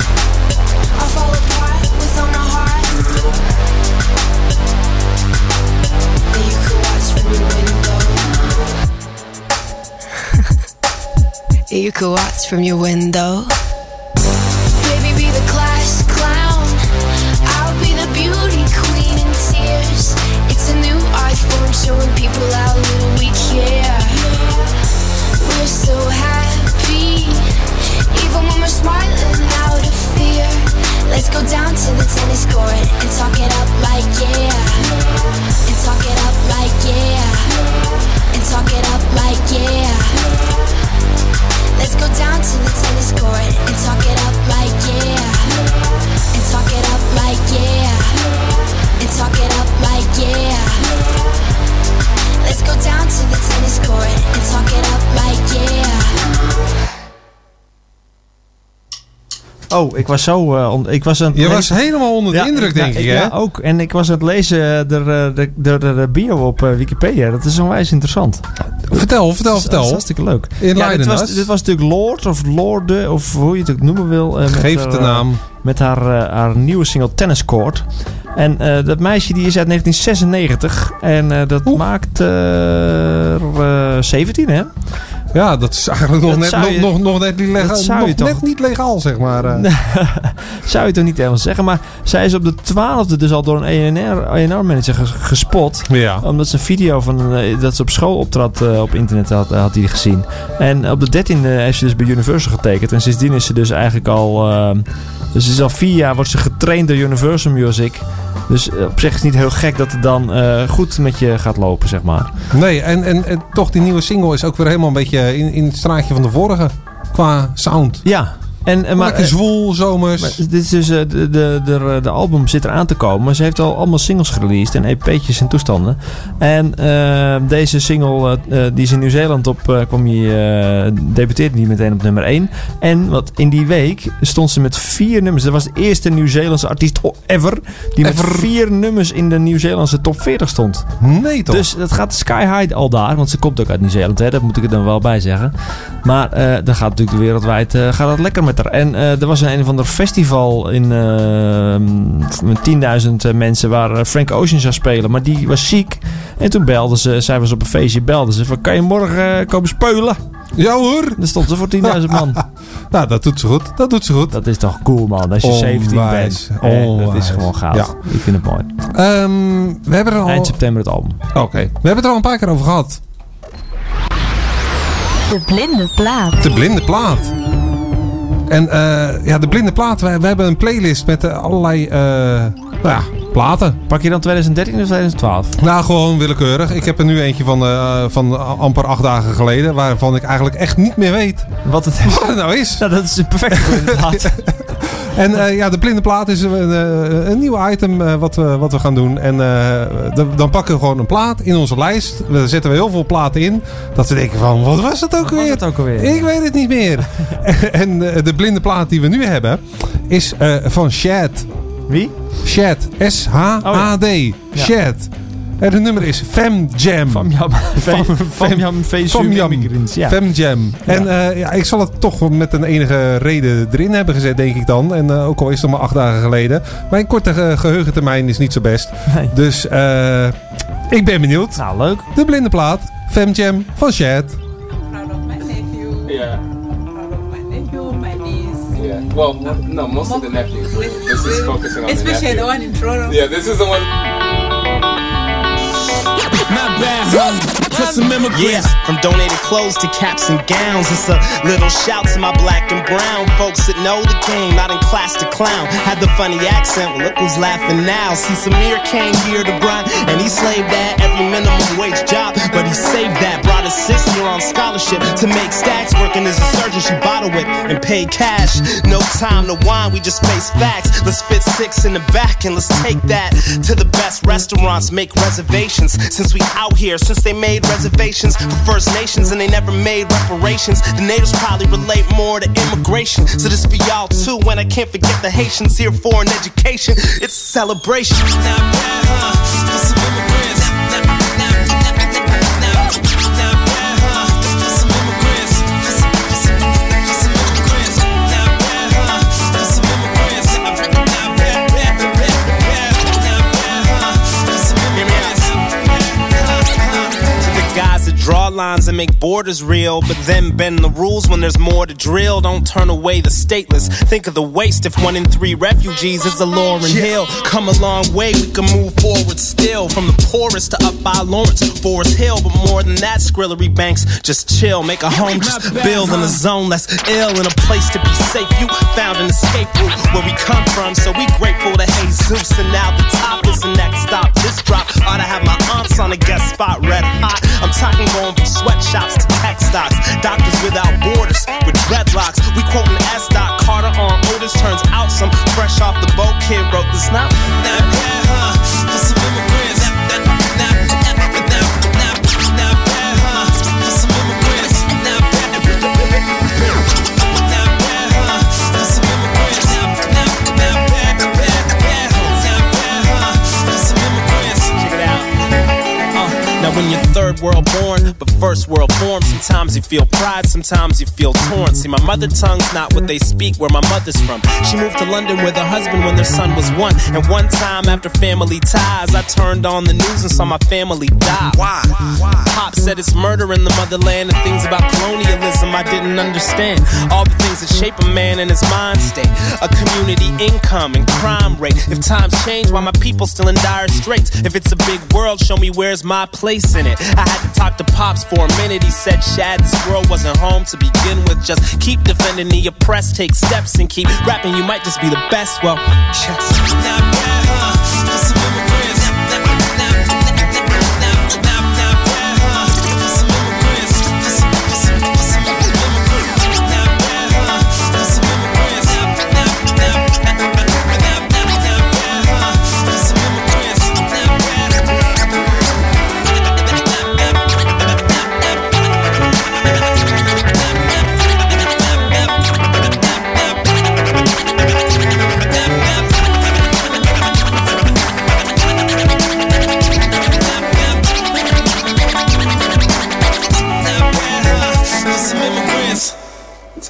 [LAUGHS] you could watch from your window. Oh, ik was zo... eh, on- ik was aan Je lezen- was helemaal onder de Ja, indruk, denk ik, hè? Ja, ook. En ik was aan het lezen door de, de, de, de, de bio op eh, Wikipedia. Dat is onwijs interessant. Vertel, vertel, Dat vertel. Dat is hartstikke leuk. In ja, dit, was, dit was natuurlijk Lord of Lorde, of hoe je het ook noemen wil. eh, met Geef haar, de eh, naam. Met haar, eh, haar nieuwe single Tennis Court. En eh, dat meisje die is uit 1996. En eh, dat maakt er eh, 17, hè? Ja, dat is eigenlijk nog, net, nog, je- nog, nog net, niet legaal, zou je toch- net niet legaal, zeg maar. eh. [LAUGHS] Zou je toch niet helemaal zeggen. Maar zij is op de 12e dus al door een ENR-manager gespot. Ja. Omdat ze een video van eh, dat ze op school optrad eh, op internet had, had hij gezien. En op de 13e heeft ze dus bij Universal getekend. En sindsdien is ze dus eigenlijk al... eh, dus ze is al vier jaar wordt ze getraind door Universal Music. Dus eh, op zich is het niet heel gek dat het dan eh, goed met je gaat lopen, zeg maar. Nee, en, en, en toch die nieuwe single is ook weer helemaal een beetje in, in het straatje van de vorige. Qua sound. Ja. En, en maar, Lekker zwoel, zomers. Maar dit is dus, eh, de, de, de, de album zit eraan te komen. Maar ze heeft al allemaal singles gereleased en EP'tjes en toestanden. En eh, deze single, eh, eh, die is in Nieuw-Zeeland op, eh, kwam eh, debuteerde die meteen op nummer 1. En wat in die week stond ze met vier nummers. Dat was de eerste Nieuw-Zeelandse artiest ever die met vier nummers in de Nieuw-Zeelandse top 40 stond. Nee toch? Dus dat gaat sky high al daar, want ze komt ook uit Nieuw-Zeeland, dat moet ik er dan wel bij zeggen. Maar eh dan gaat natuurlijk de wereldwijd eh, gaat dat lekker met haar. En eh, er was een, een of ander festival in eh, met 10.000 mensen waar eh, Frank Ocean zou spelen, maar die was ziek. En toen belde ze, zij was op een feestje, belde ze van kan je morgen eh, komen spelen? Ja hoor. Dan stond ze voor 10.000 man. [LAUGHS] nou, dat doet ze goed. Dat doet ze goed. Dat is toch cool man, als je 17 Onwijs, bent. Eh, dat is gewoon gaaf. Ja. Ik vind het mooi. Ehm, we hebben er al... Eind september het album. Oké. We hebben het er al een paar keer over gehad. De blinde plaat. De blinde plaat. En eh, ja, de blinde plaat. We, hebben een playlist met eh, allerlei eh, nou ja, platen. Pak je dan 2013 of 2012? Nou, gewoon willekeurig. Ik heb er nu eentje van, eh, van amper acht dagen geleden. Waarvan ik eigenlijk echt niet meer weet Wat het, [LAUGHS] wat het nou is. Nou, dat is een perfecte inderdaad. [LAUGHS] En eh, ja, de blinde plaat is een, eh, een nieuw item wat, we, wat we gaan doen. En dan pakken we gewoon een plaat in onze lijst. Daar zetten we heel veel platen in. Dat we denken van, wat was het ook weer? ook alweer? Ik weet het niet meer. [LAUGHS] en de blinde plaat die we nu hebben is van Shad. Wie? Shad. S-H-A-D. Shad. En het nummer is Fem Jam. Fem Jam. [LAUGHS] Fem Jam Feesum Immigrants, ja. Fem Jam. En eh, ja, ik zal het toch met een enige reden erin hebben gezet, denk ik dan. En eh, ook al is het maar acht dagen geleden. Mijn korte ge- geheugentermijn is niet zo best. Dus eh, ik ben benieuwd. Nou, leuk. De blinde plaat. Fem Jam van Shad. Yeah. Yeah. Well, no, most of the nephews. This is focusing on the Especially nephew. the one in Toronto. Yeah, this is the one. Not bad, huh? For some immigrants. Yeah, from donated clothes to caps and gowns. It's a little shout to my black and brown folks that know the game, not in class to clown. Had the funny accent, look who's laughing now. See, Samir came here to grind, and he slaved at every minimum wage job, but he saved that. Brought his sister on scholarship to make stacks, working as a surgeon. She bottle whipped and paid cash. No time to whine, we just face facts. Let's fit six in the back and let's take that to the best restaurants. Make reservations since we out here, since they made reservations for First Nations and they never made reparations. The natives probably relate more to immigration. So this for y'all too. When I can't forget the Haitians here for an education, it's a celebration. Not bad, huh? Some immigrants. Lines and make borders real, but then bend the rules when there's more to drill. Don't turn away the stateless. Think of the waste if one in three refugees is a Lauren Hill. Come a long way, we can move forward still. From the poorest to up by Lawrence, Forest Hill. But more than that, Skrillary Banks, just chill. Make a home, just build in a zone less ill. In a place to be safe, you found an escape route where we come from. So we grateful to Jesus. And now the top is the next stop. This drop ought to have my aunts on a guest spot, red hot. I'm talking going from sweatshops to tech stocks. Doctors without borders with dreadlocks. We quoting S. Dot Carter on Otis. Turns out some fresh off the boat kid wrote this. Not that bad, huh? Some now when you're third world born, but first world form, sometimes you feel pride, sometimes you feel torn. See, my mother tongue's not what they speak where my mother's from. She moved to London with her husband when their son was one. And one time after family ties, I turned on the news and saw my family die. Why? Pop said it's murder in the motherland and things about colonialism I didn't understand. All the things that shape a man in his mind state. A community income and crime rate. If times change, why my people still in dire straits? If it's a big world, show me where's my place in it. I had to talk to Pops for a minute. He said, Shad, this world wasn't home to begin with. Just keep defending the oppressed, take steps and keep rapping. You might just be the best. Well, yes. Not bad, huh?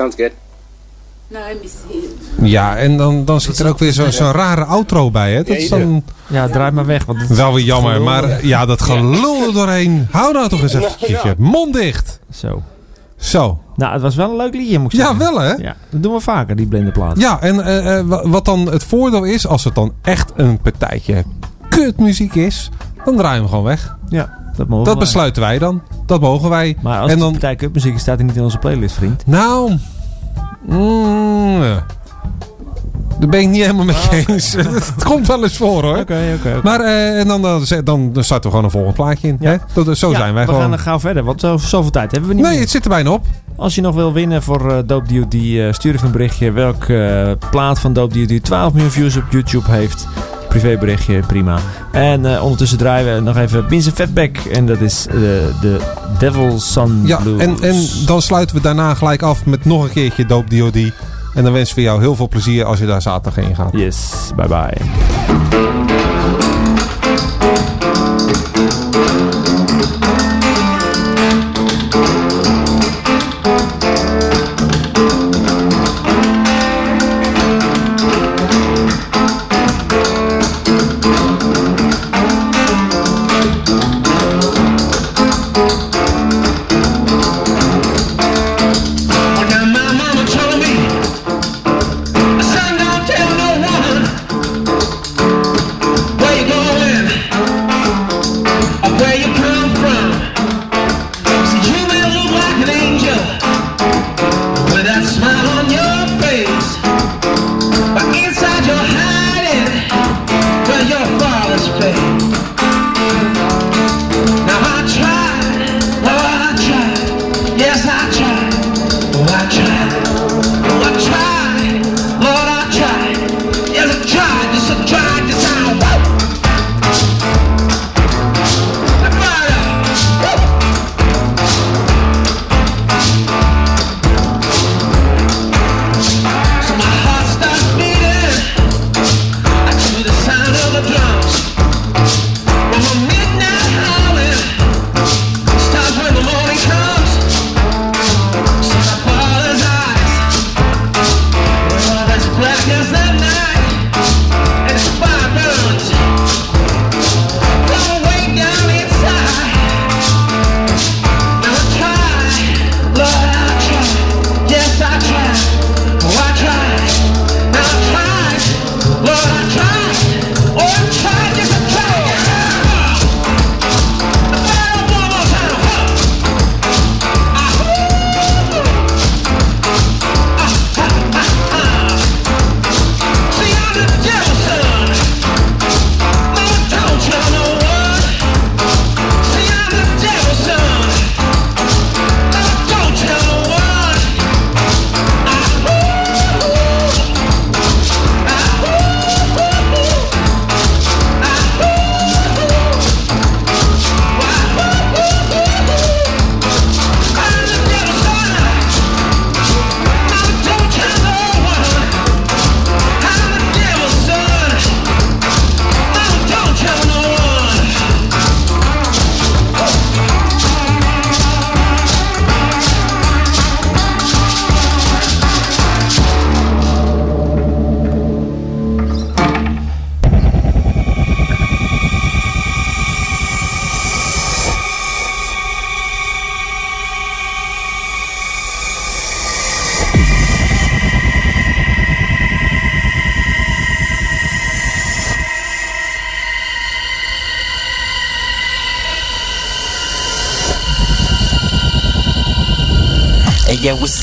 Sounds good. No, let me see. Ja, en dan, dan zit er ook weer zo- zo'n rare outro bij. Hè? Dat is dan Ja, draai maar weg. Want wel weer jammer. Maar ja, dat gelul er doorheen. Hou nou toch eens je mond dicht. Zo. Zo. Nou, het was wel een leuk liedje, moet ik Ja, zeggen. wel hè? Ja, dat doen we vaker, die blinde plaat. Ja, en eh, eh, wa- wat dan het voordeel is, als het dan echt een partijtje kutmuziek is, dan draaien we hem gewoon weg. Ja, dat mogen Dat wij. besluiten wij dan. Dat mogen wij. Maar als en dan, de partij is, staat hij niet in onze playlist, vriend. nou, mm, Daar ben ik niet helemaal met je eens. [LAUGHS] Het komt wel eens voor hoor. Oké, oké. Maar eh, en dan, dan, dan, dan starten we gewoon een volgend plaatje in. Hè? Dat, zo Ja, zijn wij we gewoon. gaan gauw verder, want zo, zoveel tijd hebben we niet Nee, meer. het zit er bijna op. Als je nog wil winnen voor eh, Dope eh stuur even een berichtje welke eh, plaat van Dope DOD 12 miljoen views op YouTube heeft. Privéberichtje, prima. En eh, ondertussen draaien we nog even Vincent Fatback. En dat is eh, de Devil's Son Ja, Blues. en, en dan sluiten we daarna gelijk af met nog een keertje Dope DOD. En dan wensen we jou heel veel plezier als je daar zaterdag heen gaat. Yes, bye bye.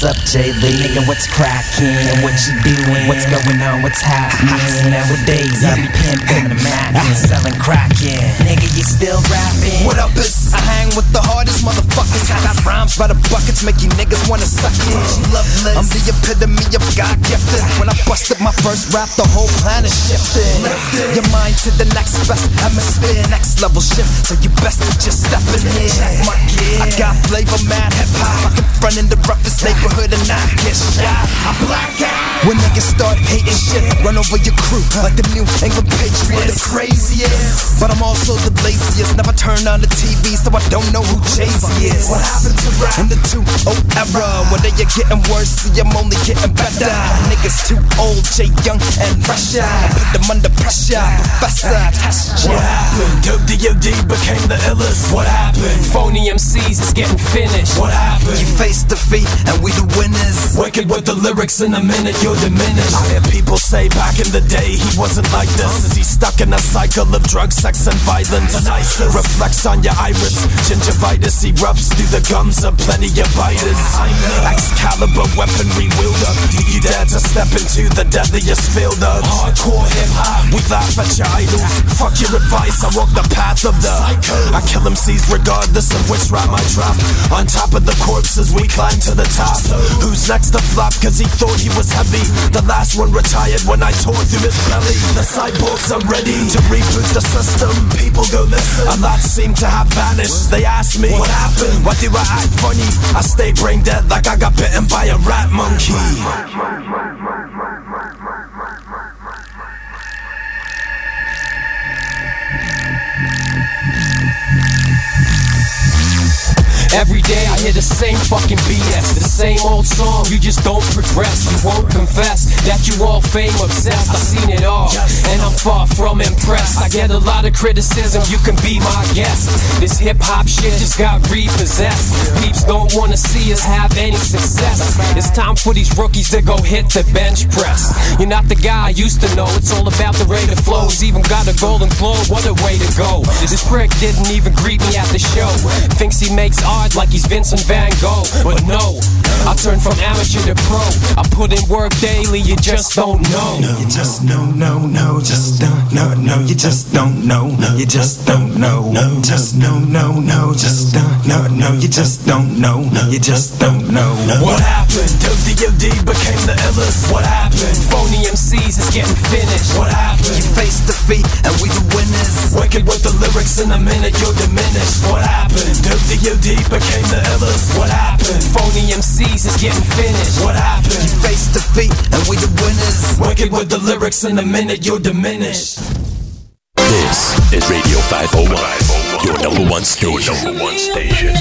What's up, Lee? Nigga, what's crackin'? What you doing? What's going on? What's happening? Nowadays, I be pimping the Mac and selling crackin'. Nigga, you still rapping? What up, is I hang with the hardest motherfuckers. I got rhymes by the buckets, make you niggas wanna suck it. I'm the epitome of God gifted. When I busted my first rap, the whole planet shifted. Your mind to the next best atmosphere, next level shift. So you best just step in here. I got flavor, mad hip hop. I can front in the roughest neighborhood and not get shot. I black out. When niggas start hating shit, run over your crew like the New England Patriots. The craziest, but I'm also the laziest. Never turn on the TV, so I don't know who Jay-Z is. What happened to rap in the 2 era? Whether you're getting worse, see, I'm only getting better. Niggas too old, Jay Young and fresher. Put them under pressure, professor, test ya. What happened? Dope DOD became the illest. What happened? Phony MCs is getting finished. What happened? You face defeat, and we the winners. Wicked with the lyrics in a minute, you're diminished. I hear people say back in the day he wasn't like this. Is he stuck in a cycle of drugs, sex, and violence? Reflects on your iris. Gingivitis erupts through the gums of plenty of biters. Excalibur weaponry wielder. Do you dare to step into the deadliest field of hardcore hip hop? We laugh at your idols. Fuck your advice. I walk the path of the psycho. I kill MCs regardless of which rhyme I drop. On top of the corpses, we climb to the top. Who's next to flop? Cause he thought he was heavy. The last one retired when I tore through his belly. The cyborgs are ready to reboot the system. People go listen. A lot seem to have vanished. They ask me, what happened? Why do I act funny? I stay brain dead like I got bitten by a rat monkey. Every day I hear the same fucking BS, the same old song. You just don't progress. You won't confess that you all fame obsessed. I've seen it all, and I'm far from impressed. I get a lot of criticism. You can be my guest. This hip hop shit just got repossessed. Peeps don't wanna see us have any success. It's time for these rookies to go hit the bench press. You're not the guy I used to know. It's all about the rate of flows. Even got a golden globe. What a way to go. This prick didn't even greet me at the show. Thinks he makes art like he's Vincent Van Gogh. But no, I turned from amateur to pro. I put in work daily, you just don't know. No, you just no, no, no, just don't, no, no, you just don't know, no, you just don't know, no, just no, no, no, just don't, no, no, you just don't know, no, you just don't know. What happened? WDOD became the illest. What happened? Phony MCs is getting finished. What happened? You face defeat and we the winners. Wicked with the lyrics in a minute, you're diminished. What happened? WDOD became the illest. What happened? Phony MCs is getting finished. What happened? You face defeat and we the winners. Wicked with the lyrics in a minute, you're diminished. This is Radio 501, your number one station. Number oh one station.